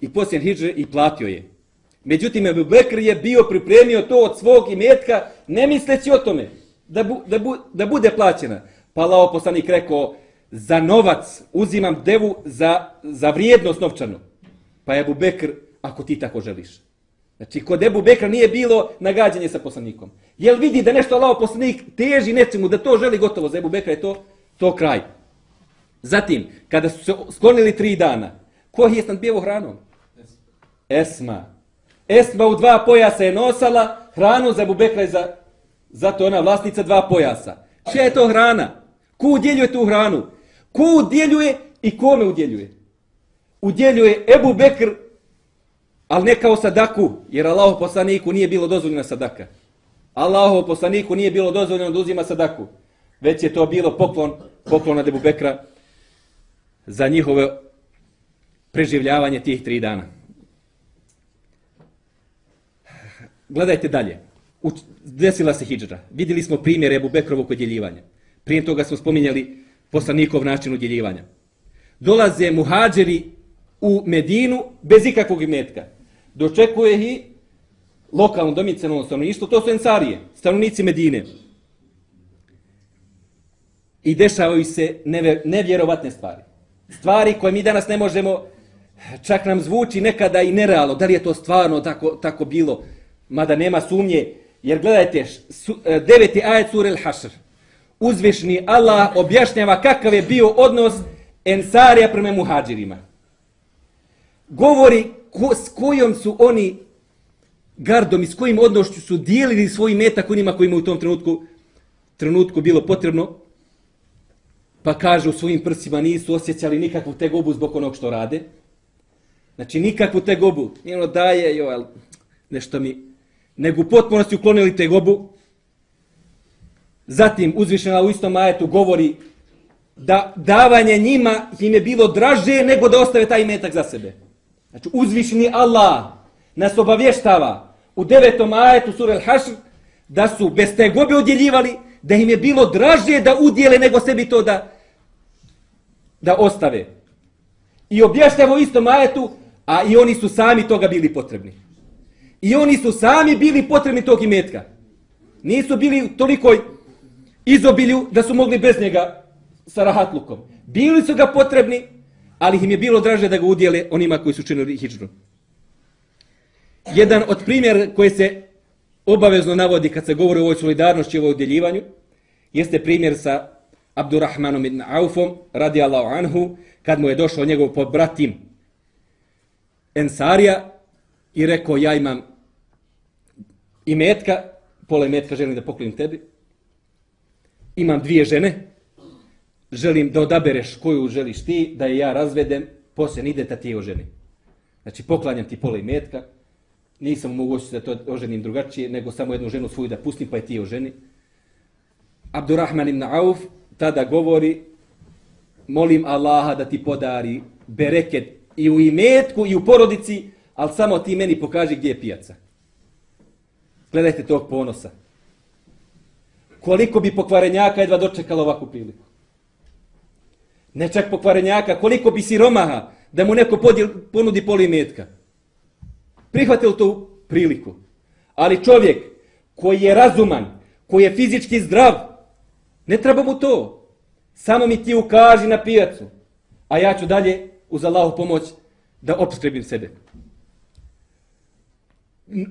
I poslije hijđre i platio je. Međutim, Ebu Bekr je bio pripremio to od svog imetka, ne misleći o tome da, bu, da, bu, da bude plaćena. Pa Allah poslanik rekao, za novac uzimam devu za, za vrijednost novčanu. Pa Ebu Bekr, ako ti tako želiš. Znači, kod Ebu Bekra nije bilo nagađanje sa poslanikom. Jel vidi da nešto Allah poslanik teži nečemu, da to želi gotovo za Ebu Bekra, je to, to kraj. Zatim, kada su se sklonili tri dana, ko je stan bijevo hranom? Esma. Esma u dva pojasa je nosala hranu za Abubekra i za... Zato ona vlasnica dva pojasa. Čija je to hrana? Ko udjeljuje tu hranu? Ko udjeljuje i kome udjeljuje? Udjeljuje Ebu Bekr, ali ne kao sadaku, jer Allahov poslaniku nije bilo dozvoljeno sadaka. Allahov poslaniku nije bilo dozvoljeno da uzima sadaku, već je to bilo poklon, poklon od Ebu Bekra za njihove preživljavanje tih tri dana. Gledajte dalje. Desila se hijđra. Vidjeli smo primjer Ebu Bekrovog odjeljivanja. Prije toga smo spominjali poslanikov način odjeljivanja. Dolaze muhađeri u Medinu bez ikakvog imetka. Dočekuje ih lokalno domicilno stanovništvo, to su ensarije, stanovnici Medine. I dešavaju se nevjerovatne stvari. Stvari koje mi danas ne možemo, čak nam zvuči nekada i nerealno, da li je to stvarno tako, tako bilo, mada nema sumnje, jer gledajte, su, e, deveti ajet sura Al-Hashr. uzvišni Allah objašnjava kakav je bio odnos Ensarija prema muhađirima. Govori ko, s kojom su oni gardom i s kojim odnošću su dijelili svoj metak onima kojima u tom trenutku trenutku bilo potrebno, pa kaže u svojim prsima nisu osjećali nikakvu tegobu zbog onog što rade. Znači nikakvu tegobu. Nije ono daje, jo, nešto mi... Nego u potpunosti uklonili tegobu. Zatim uzvišena u istom ajetu govori da davanje njima im je bilo draže nego da ostave taj metak za sebe. Znači uzvišeni Allah nas obavještava u devetom ajetu sura Al-Hašr da su bez tegobe odjeljivali, da im je bilo draže da udjele nego sebi to da da ostave. I objašnjamo isto majetu, a i oni su sami toga bili potrebni. I oni su sami bili potrebni tog imetka. Nisu bili toliko izobilju da su mogli bez njega sa rahatlukom. Bili su ga potrebni, ali im je bilo draže da ga udjele onima koji su činili hijđru. Jedan od primjera koje se obavezno navodi kad se govori o ovoj solidarnosti i ovoj udjeljivanju, jeste primjer sa Abdurrahmanom ibn Aufom, radi Allahu anhu, kad mu je došao njegov pobratim Ensarija i rekao, ja imam i metka, pola metka želim da poklonim tebi, imam dvije žene, želim da odabereš koju želiš ti, da je ja razvedem, poslije nide ta ti je oženi. Znači, poklanjam ti pola metka, nisam mogući da to oženim drugačije, nego samo jednu ženu svoju da pustim, pa je ti oženi. Abdurrahman ibn Auf tada govori, molim Allaha da ti podari bereket i u imetku i u porodici, ali samo ti meni pokaži gdje je pijaca. Gledajte tog ponosa. Koliko bi pokvarenjaka jedva dočekalo ovakvu priliku? Ne čak pokvarenjaka, koliko bi siromaha da mu neko podijel, ponudi poli metka. Prihvatio tu priliku. Ali čovjek koji je razuman, koji je fizički zdrav, ne treba mu to. Samo mi ti ukaži na pijacu, a ja ću dalje uz Allahu pomoć da opskrbim sebe.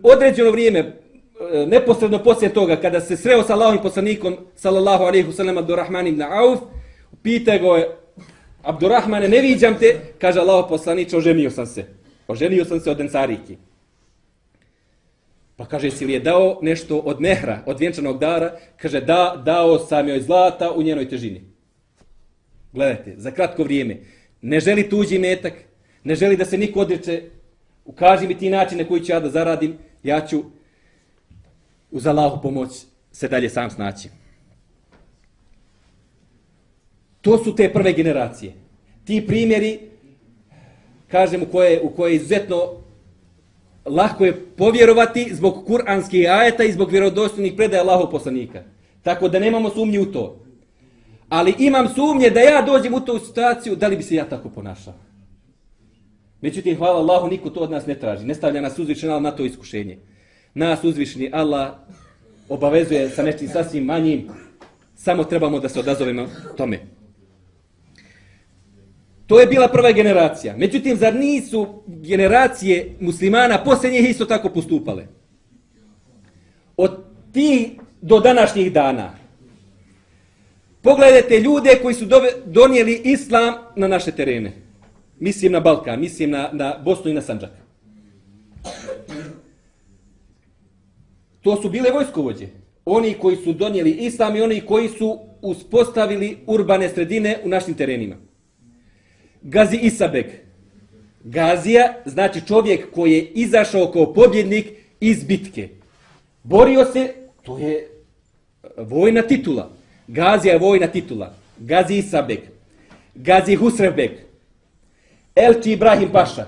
Određeno vrijeme, E, neposredno poslije toga, kada se sreo sa Allahom poslanikom, sallallahu alaihi wasallam, Abdurrahman ibn Auf, pita go je, Abdurrahmane, ne viđam te, kaže Allah poslanić, oženio sam se. Oženio sam se od Ensariki. Pa kaže, si li je dao nešto od mehra, od vjenčanog dara? Kaže, da, dao sam joj zlata u njenoj težini. Gledajte, za kratko vrijeme. Ne želi tuđi metak, ne želi da se niko odreče, Ukaži mi ti načine koji ću ja da zaradim, ja ću uz Allahu pomoć se dalje sam snaći. To su te prve generacije. Ti primjeri, kažem, u koje, u koje izuzetno lahko je povjerovati zbog kuranskih ajeta i zbog vjerodostojnih predaja Allahov poslanika. Tako da nemamo sumnje u to. Ali imam sumnje da ja dođem u tu situaciju, da li bi se ja tako ponašao. Međutim, hvala Allahu, niko to od nas ne traži. Ne stavlja nas uzvičenal na to iskušenje. Nas uzvišeni Allah obavezuje sa nečim sasvim manjim. Samo trebamo da se odazovemo tome. To je bila prva generacija. Međutim, zar nisu generacije muslimana posljednjih isto tako postupale? Od ti do današnjih dana, Pogledajte ljude koji su dove, donijeli islam na naše terene. Mislim na Balkan, mislim na, na Bosnu i na Sanđak. To su bile vojskovođe. Oni koji su donijeli islam i oni koji su uspostavili urbane sredine u našim terenima. Gazi Isabek. Gazija znači čovjek koji je izašao kao pobjednik iz bitke. Borio se, to je e, vojna titula. Gazija je vojna titula. Gazi Isabek. Gazi Husrevbek. Elči Ibrahim Paša.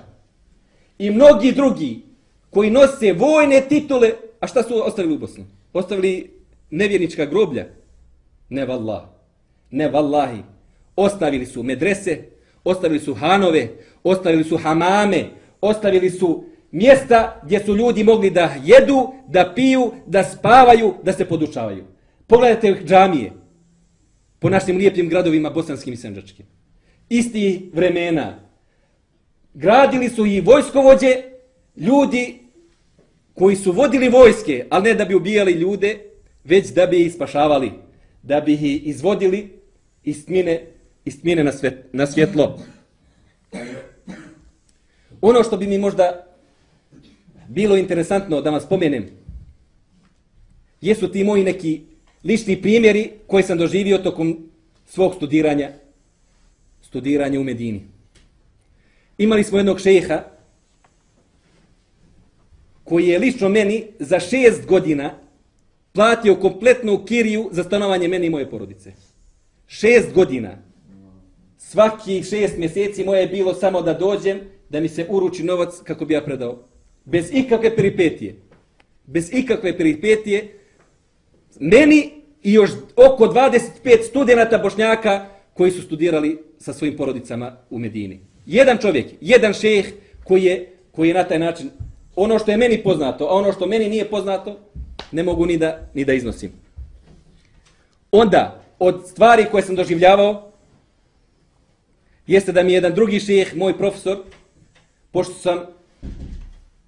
I mnogi drugi koji nose vojne titule, a šta su ostavili u Bosni? Ostavili nevjernička groblja? Ne vallah. Ne vallahi. Ostavili su medrese, ostavili su hanove, ostavili su hamame, ostavili su mjesta gdje su ljudi mogli da jedu, da piju, da spavaju, da se podučavaju. Pogledajte džamije po našim lijepim gradovima bosanskim i senđačkim. Isti vremena. Gradili su i vojskovođe, ljudi koji su vodili vojske, ali ne da bi ubijali ljude, već da bi ih spašavali. da bi ih izvodili iz tmine, iz tmine na, svjet, na svjetlo. Ono što bi mi možda bilo interesantno da vam spomenem, jesu ti moji neki lični primjeri koji sam doživio tokom svog studiranja, studiranja u Medini. Imali smo jednog šeha koji je lično meni za šest godina platio kompletnu kiriju za stanovanje meni i moje porodice. Šest godina. Svaki šest mjeseci moje je bilo samo da dođem, da mi se uruči novac kako bi ja predao. Bez ikakve peripetije. Bez ikakve peripetije. Meni i još oko 25 studenta bošnjaka koji su studirali sa svojim porodicama u Medini. Jedan čovjek, jedan šejh koji je, koji je na taj način ono što je meni poznato, a ono što meni nije poznato, ne mogu ni da, ni da iznosim. Onda, od stvari koje sam doživljavao, jeste da mi jedan drugi šeh, moj profesor, pošto sam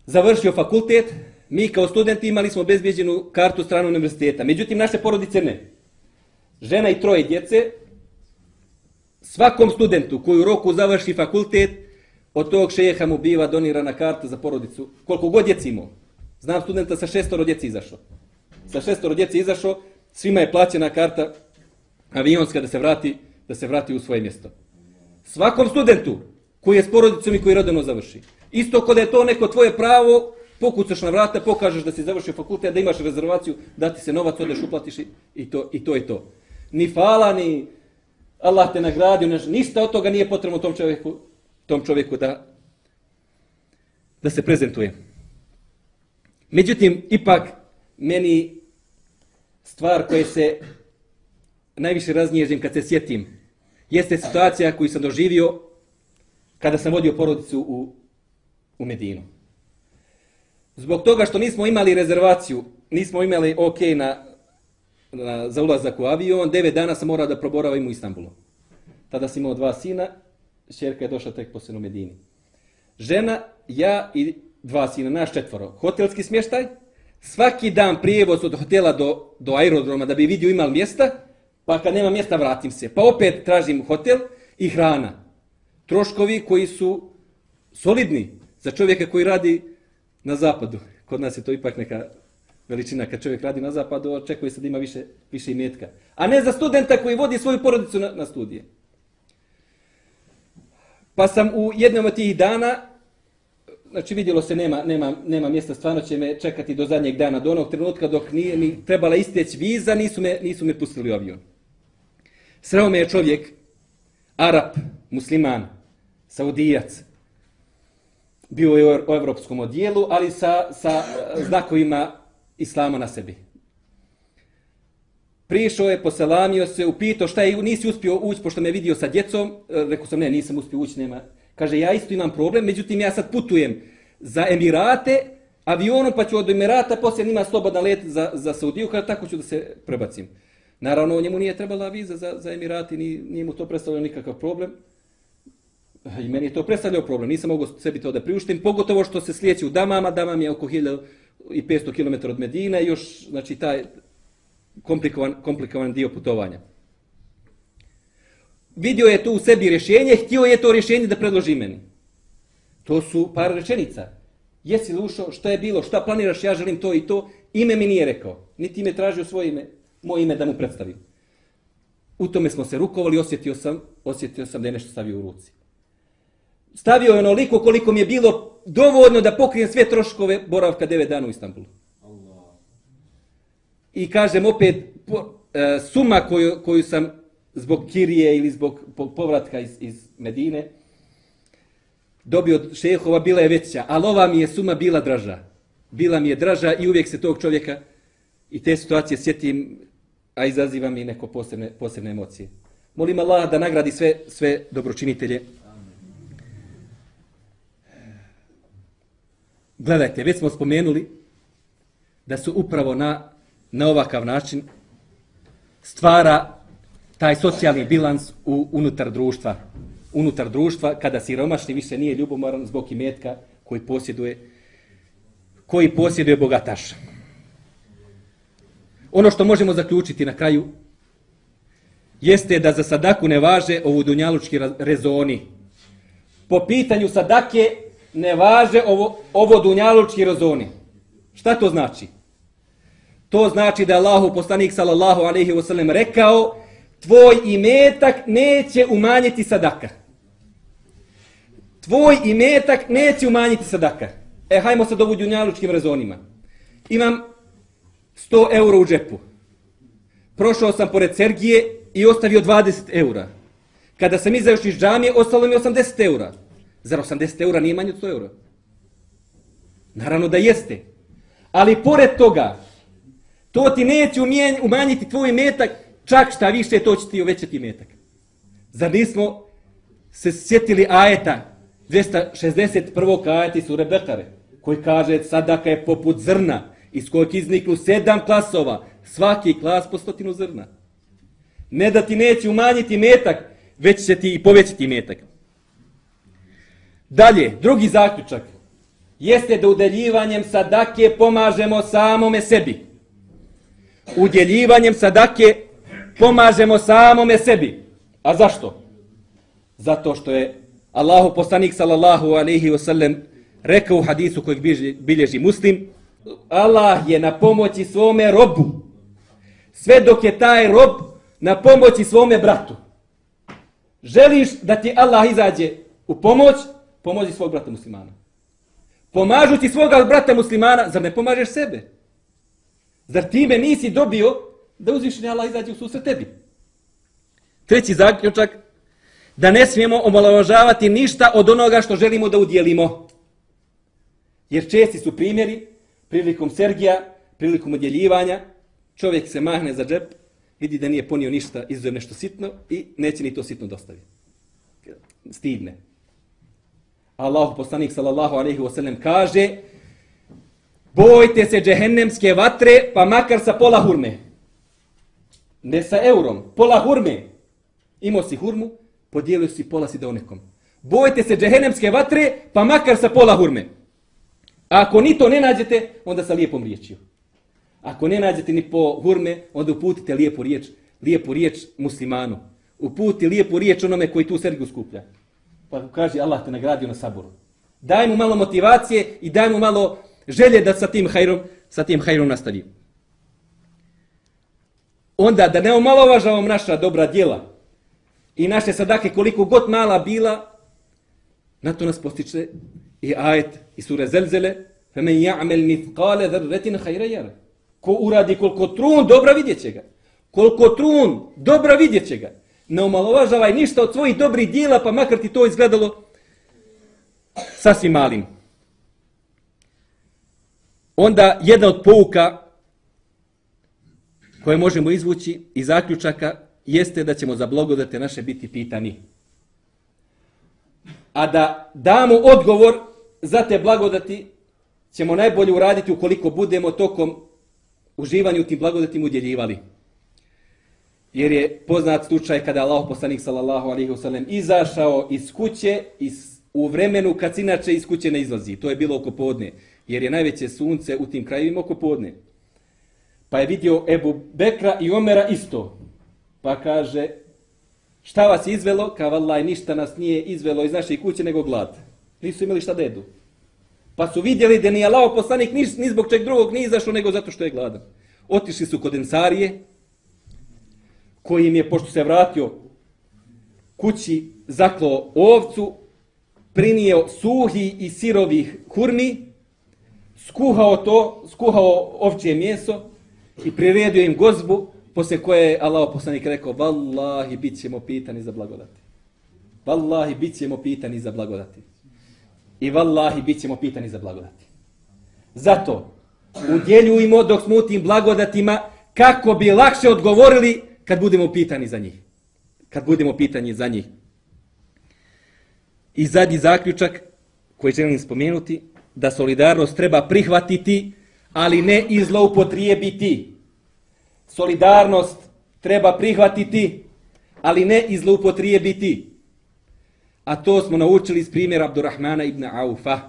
završio fakultet, mi kao studenti imali smo bezbjeđenu kartu stranu univerziteta. Međutim, naše porodice ne. Žena i troje djece, svakom studentu koji u roku završi fakultet, od tog šeha mu biva donirana karta za porodicu, koliko god djeci imao. Znam studenta sa šestoro djeci izašao. Sa šestoro djeci izašao, svima je plaćena karta avionska da se vrati da se vrati u svoje mjesto. Svakom studentu koji je s porodicom i koji rodeno završi. Isto kod je to neko tvoje pravo, pokucaš na vrata, pokažeš da si završio fakultet, da imaš rezervaciju, da ti se novac odeš, uplatiš i to, i to je to. Ni fala, ni Allah te nagradio, ništa od toga nije potrebno tom čovjeku, tom čovjeku da, da se prezentuje. Međutim, ipak, meni stvar koje se najviše raznježim kad se sjetim, jeste situacija koju sam doživio kada sam vodio porodicu u, u Medinu. Zbog toga što nismo imali rezervaciju, nismo imali ok na, na, za ulazak u avion, devet dana sam morao da proboravim u Istanbulu. Tada sam imao dva sina, šerka je došla tek posljedno u Medini. Žena, ja i dva sina, naš četvoro. Hotelski smještaj, svaki dan prijevoz od hotela do, do aerodroma da bi vidio imali mjesta, pa kad nema mjesta vratim se. Pa opet tražim hotel i hrana. Troškovi koji su solidni za čovjeka koji radi na zapadu. Kod nas je to ipak neka veličina kad čovjek radi na zapadu, očekuje se da ima više, više imetka. A ne za studenta koji vodi svoju porodicu na, na studije. Pa sam u jednom od tih dana, znači vidjelo se nema, nema, nema mjesta, stvarno će me čekati do zadnjeg dana, do onog trenutka dok nije mi trebala isteći viza, nisu me, nisu me pustili u avion. Sreo me je čovjek, Arap, musliman, saudijac, bio je u evropskom odijelu, ali sa, sa znakovima islama na sebi. Prišao je, poselamio se, upito šta je, nisi uspio ući, pošto me vidio sa djecom, e, rekao sam, ne, nisam uspio ući, nema. Kaže, ja isto imam problem, međutim, ja sad putujem za Emirate, avionom, pa ću od Emirata, poslije ima slobodan let za, za Saudiju, kada tako ću da se prebacim. Naravno, njemu nije trebala viza za, za Emirati, nije, nije mu to predstavljalo nikakav problem. E, I meni je to predstavljao problem, nisam mogao sebi to da priuštim, pogotovo što se slijeći u Damama, Damam je oko 1500 km od Medine, još, znači, taj komplikovan, komplikovan dio putovanja. Vidio je tu u sebi rješenje, htio je to rješenje da predloži meni. To su par rečenica. Jesi li ušao, šta je bilo, šta planiraš, ja želim to i to, ime mi nije rekao, niti ime tražio svoje ime, moje ime da mu predstavim. U tome smo se rukovali, osjetio sam, osjetio sam da je nešto stavio u ruci stavio je onoliko koliko mi je bilo dovoljno da pokrijem sve troškove boravka 9 dana u Istanbulu. I kažem opet, po, e, suma koju, koju sam zbog Kirije ili zbog povratka iz, iz Medine dobio od šehova bila je veća, ali ova mi je suma bila draža. Bila mi je draža i uvijek se tog čovjeka i te situacije sjetim, a izaziva mi neko posebne, posebne emocije. Molim Allah da nagradi sve, sve dobročinitelje Gledajte, već smo spomenuli da su upravo na, na ovakav način stvara taj socijalni bilans u, unutar društva. Unutar društva, kada siromašni više nije ljubomoran zbog imetka koji posjeduje koji posjeduje bogataš. Ono što možemo zaključiti na kraju jeste da za sadaku ne važe ovu dunjalučki rezoni. Po pitanju sadake ne važe ovo, ovo dunjalučki rezoni. Šta to znači? To znači da je Allahu poslanik sallallahu alejhi ve sellem rekao tvoj imetak neće umanjiti sadaka. Tvoj imetak neće umanjiti sadaka. E, hajmo sad ovu dunjalučkim rezonima. Imam 100 eura u džepu. Prošao sam pored Sergije i ostavio 20 eura. Kada sam izašao iz džamije, ostalo mi 80 eura. Zar 80 eura nije manje od 100 eura? Naravno da jeste. Ali pored toga, to ti neće umanjiti tvoj metak, čak šta više, to će ti uvećati metak. Zar nismo se sjetili ajeta 261. ajeti sure Bekare, koji kaže sadaka je poput zrna, iz kojeg izniklu sedam klasova, svaki klas po stotinu zrna. Ne da ti neće umanjiti metak, već će ti i povećati metak. Dalje, drugi zaključak jeste da udeljivanjem sadake pomažemo samome sebi. Udjeljivanjem sadake pomažemo samome sebi. A zašto? Zato što je Allahu poslanik sallallahu alaihi wa sallam rekao u hadisu kojeg bilježi muslim, Allah je na pomoći svome robu. Sve dok je taj rob na pomoći svome bratu. Želiš da ti Allah izađe u pomoć, pomozi svog brata muslimana. Pomažući svoga brata muslimana, zar ne pomažeš sebe? Zar time nisi dobio da uzvišenje Allah izađe u susret tebi? Treći zaključak, da ne smijemo omalovažavati ništa od onoga što želimo da udjelimo. Jer česti su primjeri, prilikom Sergija, prilikom udjeljivanja, čovjek se mahne za džep, vidi da nije ponio ništa, izuzev nešto sitno i neće ni to sitno dostaviti. Stidne. Allahu poslanik sallallahu alejhi ve sellem kaže bojte se džehennemske vatre pa makar sa pola hurme. Ne sa eurom, pola hurme. Imao si hurmu, podijelio si pola si dao nekom. Bojte se džehennemske vatre pa makar sa pola hurme. A ako ni to ne nađete, onda sa lijepom riječju. Ako ne nađete ni po hurme, onda uputite lijepu riječ, lijepu riječ muslimanu. Uputi lijepu riječ onome koji tu sergu skuplja. Pa kaže Allah te nagradio na saboru. Daj mu malo motivacije i daj mu malo želje da sa tim hajrom, sa tim hajrom nastavi. Onda da ne omalovažavamo naša dobra djela i naše sadake koliko god mala bila, na to nas postiče i ajet i sure zelzele, فَمَنْ يَعْمَلْ مِثْقَالَ ذَرَّتِنَ خَيْرَ يَرَ Ko uradi koliko trun, dobra vidjet će ga. Koliko trun, dobra vidjet će ga. Ne omalovažavaj ništa od svojih dobrih dijela, pa makar ti to izgledalo sasvim malim. Onda jedna od pouka koje možemo izvući i zaključaka jeste da ćemo za blagodate naše biti pitani. A da damo odgovor za te blagodati ćemo najbolje uraditi ukoliko budemo tokom uživanju tim blagodatim udjeljivali. Jer je poznat slučaj kada Allah poslanik sallallahu alaihi wasallam izašao iz kuće iz, u vremenu kad se inače iz kuće ne izlazi. To je bilo oko podne. Jer je najveće sunce u tim krajevima oko podne. Pa je vidio Ebu Bekra i Omera isto. Pa kaže, šta vas je izvelo? Kao vallaj, ništa nas nije izvelo iz naše kuće nego glad. Nisu imali šta da jedu. Pa su vidjeli da nije lao poslanik ni, ni zbog čeg drugog nije izašao nego zato što je gladan. Otišli su kod Ensarije, koji im je, pošto se vratio kući, zaklo ovcu, prinio suhi i sirovih kurmi, skuhao to, skuhao ovčje mjeso i priredio im gozbu, posle koje je Allah poslanik rekao, vallahi, bit ćemo pitani za blagodati. Vallahi, bit ćemo pitani za blagodati. I vallahi, bit ćemo pitani za blagodati. Zato, udjeljujmo dok smo u tim blagodatima kako bi lakše odgovorili kad budemo pitani za njih. Kad budemo pitani za njih. I zadnji zaključak koji želim spomenuti, da solidarnost treba prihvatiti, ali ne izloupotrijebiti. Solidarnost treba prihvatiti, ali ne izloupotrijebiti. A to smo naučili iz primjera Abdurrahmana ibn Aufa,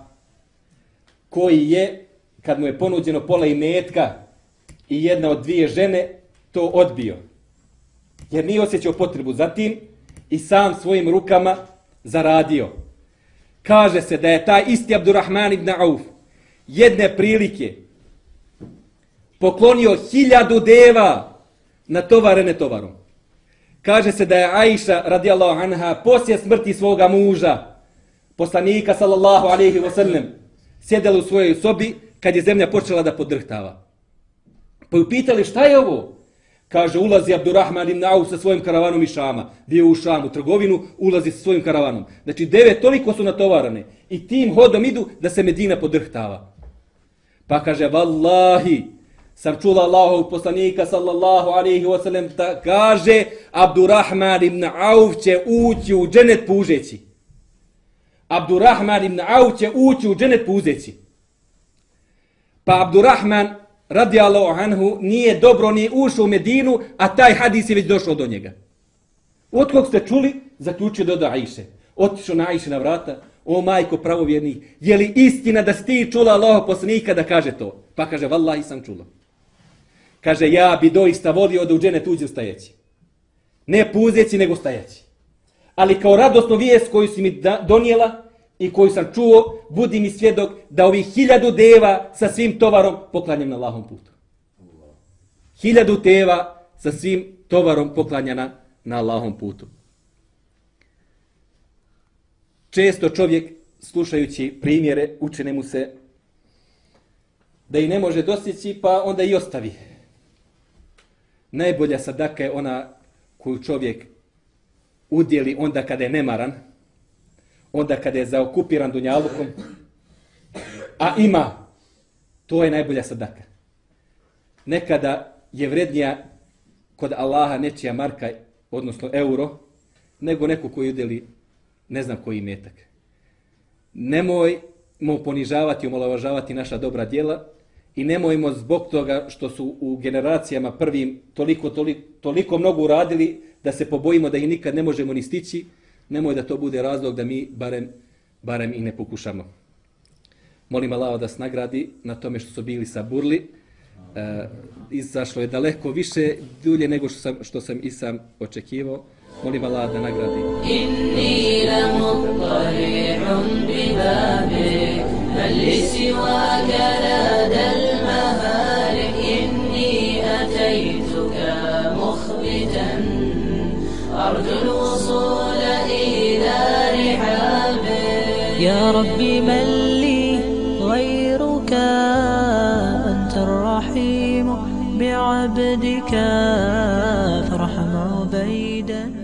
koji je, kad mu je ponuđeno pola imetka i jedna od dvije žene, to odbio. jer nije osjećao potrebu za tim i sam svojim rukama zaradio. Kaže se da je taj isti Abdurrahman ibn Auf jedne prilike poklonio hiljadu deva na tovarene tovarom. Kaže se da je Aisha radijallahu anha poslije smrti svoga muža, poslanika sallallahu alaihi wa sallam, sjedela u svojoj sobi kad je zemlja počela da podrhtava. Pa ju pitali šta je ovo? Kaže, ulazi Abdurrahman ibn Auf sa svojim karavanom iz Šama. Bio u Šamu, trgovinu, ulazi sa svojim karavanom. Znači, devet toliko su natovarane. I tim hodom idu da se Medina podrhtava. Pa kaže, vallahi, sam čula Allahov poslanika sallallahu alaihi wa sallam da kaže Abdurrahman ibn Auf će ući u dženet pužeći. Abdurrahman ibn Auf će ući u dženet pužeći. Pa Abdurrahman radijallahu anhu nije dobro ni ušao u Medinu, a taj hadis je već došao do njega. Od kog ste čuli, zaključio do Aisha. Otišao na Aiše na vrata, o majko pravovjerni, je li istina da si ti čula Allaho poslanika da kaže to? Pa kaže, vallahi sam čula. Kaže, ja bi doista volio da u džene tuđe stajeći. Ne puzeći, nego stajeći. Ali kao radosnu vijest koju si mi donijela i koju sam čuo, budi mi svjedok da ovih hiljadu deva sa svim tovarom poklanjam na Allahom putu. Hiljadu deva sa svim tovarom poklanjana na Allahom putu. Često čovjek, slušajući primjere, učine mu se da i ne može dostići, pa onda i ostavi. Najbolja sadaka je ona koju čovjek udjeli onda kada je nemaran, onda kada je zaokupiran dunjalukom, a ima, to je najbolja sadaka. Nekada je vrednija kod Allaha nečija marka, odnosno euro, nego neko koji udjeli ne znam koji metak. Nemoj mu ponižavati, omalovažavati naša dobra djela, i nemojmo zbog toga što su u generacijama prvim toliko, toliko, toliko mnogo uradili da se pobojimo da ih nikad ne možemo ni stići, nemoj da to bude razlog da mi barem, barem i ne pokušamo. Molim Allah da se nagradi na tome što su bili sa burli. E, izašlo je daleko više dulje nego što sam, što sam i sam očekivao. Molim Allah da nagradi. Inni la mutarihun bi babik, li siwaka la dal يا ربي من لي غيرك أنت الرحيم بعبدك فارحم عبيدا.